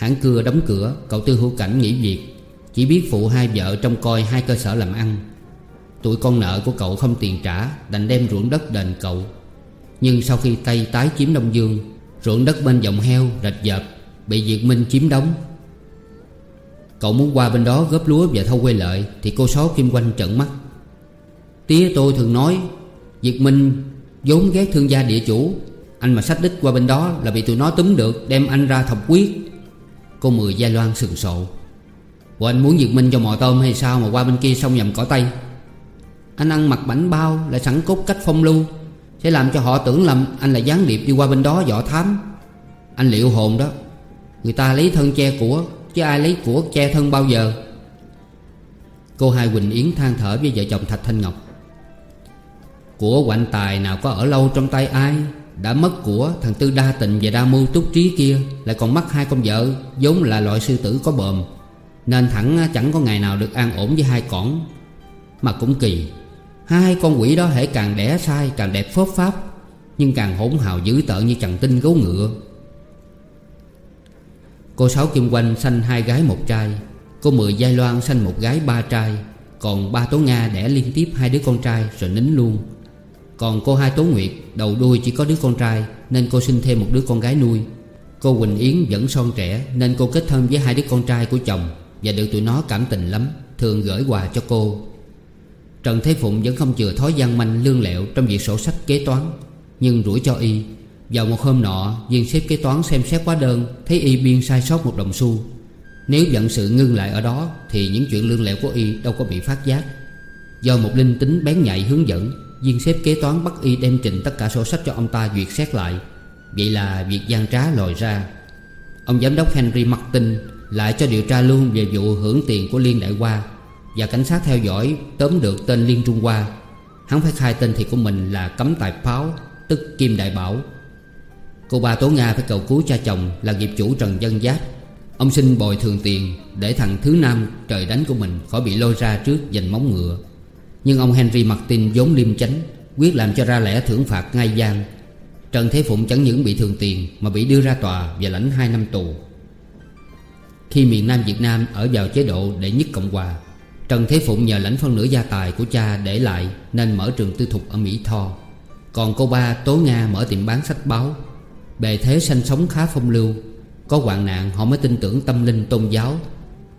Hãng cưa đóng cửa Cậu Tư Hữu Cảnh nghỉ việc. Chỉ biết phụ hai vợ trông coi hai cơ sở làm ăn. Tụi con nợ của cậu không tiền trả Đành đem ruộng đất đền cậu. Nhưng sau khi Tây tái chiếm Đông Dương Ruộng đất bên dòng heo, rạch dợp Bị Việt Minh chiếm đóng. Cậu muốn qua bên đó góp lúa và thâu quê lợi Thì cô Sáu Kim Quanh trận mắt. Tía tôi thường nói Việt Minh vốn ghét thương gia địa chủ. Anh mà sách đích qua bên đó là bị tụi nó túm được Đem anh ra thọc quyết. Cô Mười Gia Loan sừng sộ. Bộ anh muốn diệt Minh cho mò tôm hay sao Mà qua bên kia sông nhầm cỏ Tây? Anh ăn mặc bảnh bao, Lại sẵn cốt cách phong lưu. Sẽ làm cho họ tưởng lầm anh là gián điệp đi qua bên đó dọ thám. Anh liệu hồn đó. Người ta lấy thân che của, Chứ ai lấy của che thân bao giờ? Cô hai Quỳnh Yến than thở với vợ chồng Thạch Thanh Ngọc. Của quạnh tài nào có ở lâu trong tay ai? Đã mất của thằng Tư đa tình và đa mưu túc trí kia, Lại còn mất hai con vợ, vốn là loại sư tử có bờm. Nên thẳng à, chẳng có ngày nào được an ổn với hai cỏn Mà cũng kỳ, Hai con quỷ đó hễ càng đẻ sai, càng đẹp phốt pháp, Nhưng càng hỗn hào dữ tợn như chằn tinh gấu ngựa. Cô Sáu Kim Quanh sanh hai gái một trai, Cô Mười Giai Loan sanh một gái ba trai, Còn ba Tố Nga đẻ liên tiếp hai đứa con trai rồi nín luôn. Còn cô hai Tố Nguyệt, đầu đuôi chỉ có đứa con trai, Nên cô sinh thêm một đứa con gái nuôi. Cô Quỳnh Yến vẫn son trẻ, Nên cô kết thân với hai đứa con trai của chồng Và được tụi nó cảm tình lắm, Thường gửi quà cho cô. Trần Thế Phụng vẫn không chừa thói gian manh lương lẹo Trong việc sổ sách kế toán, Nhưng rủi cho y. Vào một hôm nọ, Viên xếp kế toán xem xét hóa đơn, Thấy y biên sai sót một đồng xu. Nếu giận sự ngưng lại ở đó, Thì những chuyện lương lẹo của y đâu có bị phát giác. Do một linh tính bén nhạy hướng dẫn Viên xếp kế toán bắt y đem trình tất cả sổ sách cho ông ta duyệt xét lại. Vậy là việc gian trá lòi ra. Ông giám đốc Henry Martin Lại cho điều tra luôn về vụ hưởng tiền của Liên Đại Hoa Và cảnh sát theo dõi tóm được tên Liên Trung Hoa. Hắn phải khai tên thiệt của mình là Cấm Tài Pháo, Tức Kim Đại Bảo. Cô ba Tố Nga phải cầu cứu cha chồng là nghiệp chủ Trần Dân Giáp. Ông xin bồi thường tiền để thằng thứ nam trời đánh của mình khỏi bị lôi ra trước giành móng ngựa. Nhưng ông Henry Martin vốn liêm chánh, Quyết làm cho ra lẽ thưởng phạt ngay gian Trần Thế Phụng chẳng những bị thường tiền, Mà bị đưa ra tòa và lãnh 2 năm tù. Khi miền Nam Việt Nam ở vào chế độ đệ nhất Cộng Hòa, Trần Thế Phụng nhờ lãnh phân nửa gia tài của cha để lại Nên mở trường tư thục ở Mỹ Tho. Còn cô ba Tố Nga mở tiệm bán sách báo. Bề thế sanh sống khá phong lưu, Có hoạn nạn họ mới tin tưởng tâm linh tôn giáo,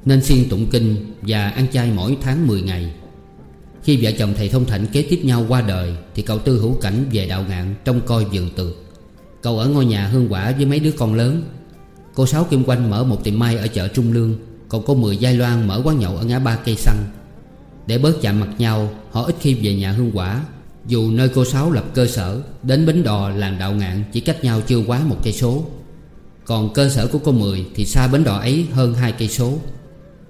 Nên xuyên tụng kinh Và ăn chay mỗi tháng 10 ngày. Khi vợ chồng thầy Thông Thạnh kế tiếp nhau qua đời, Thì cậu Tư Hữu Cảnh về đạo ngạn Trông coi vườn tược Cậu ở ngôi nhà hương quả với mấy đứa con lớn. Cô Sáu Kim Quanh mở một tiệm may ở chợ Trung Lương, Còn cô Mười Giai Loan mở quán nhậu ở ngã ba cây xăng. Để bớt chạm mặt nhau, Họ ít khi về nhà hương quả. Dù nơi cô Sáu lập cơ sở, Đến Bến Đò làng Đạo Ngạn Chỉ cách nhau chưa quá một cây số. Còn cơ sở của cô Mười Thì xa Bến Đò ấy hơn hai cây số.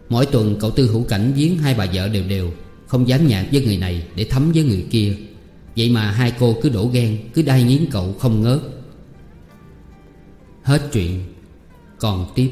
Mỗi tuần cậu Tư Hữu Cảnh viếng hai bà vợ đều đều. Không dám nhạt với người này Để thấm với người kia. Vậy mà hai cô cứ đổ ghen, Cứ đai nghiến cậu không ngớt. Hết chuyện, Còn tiếp.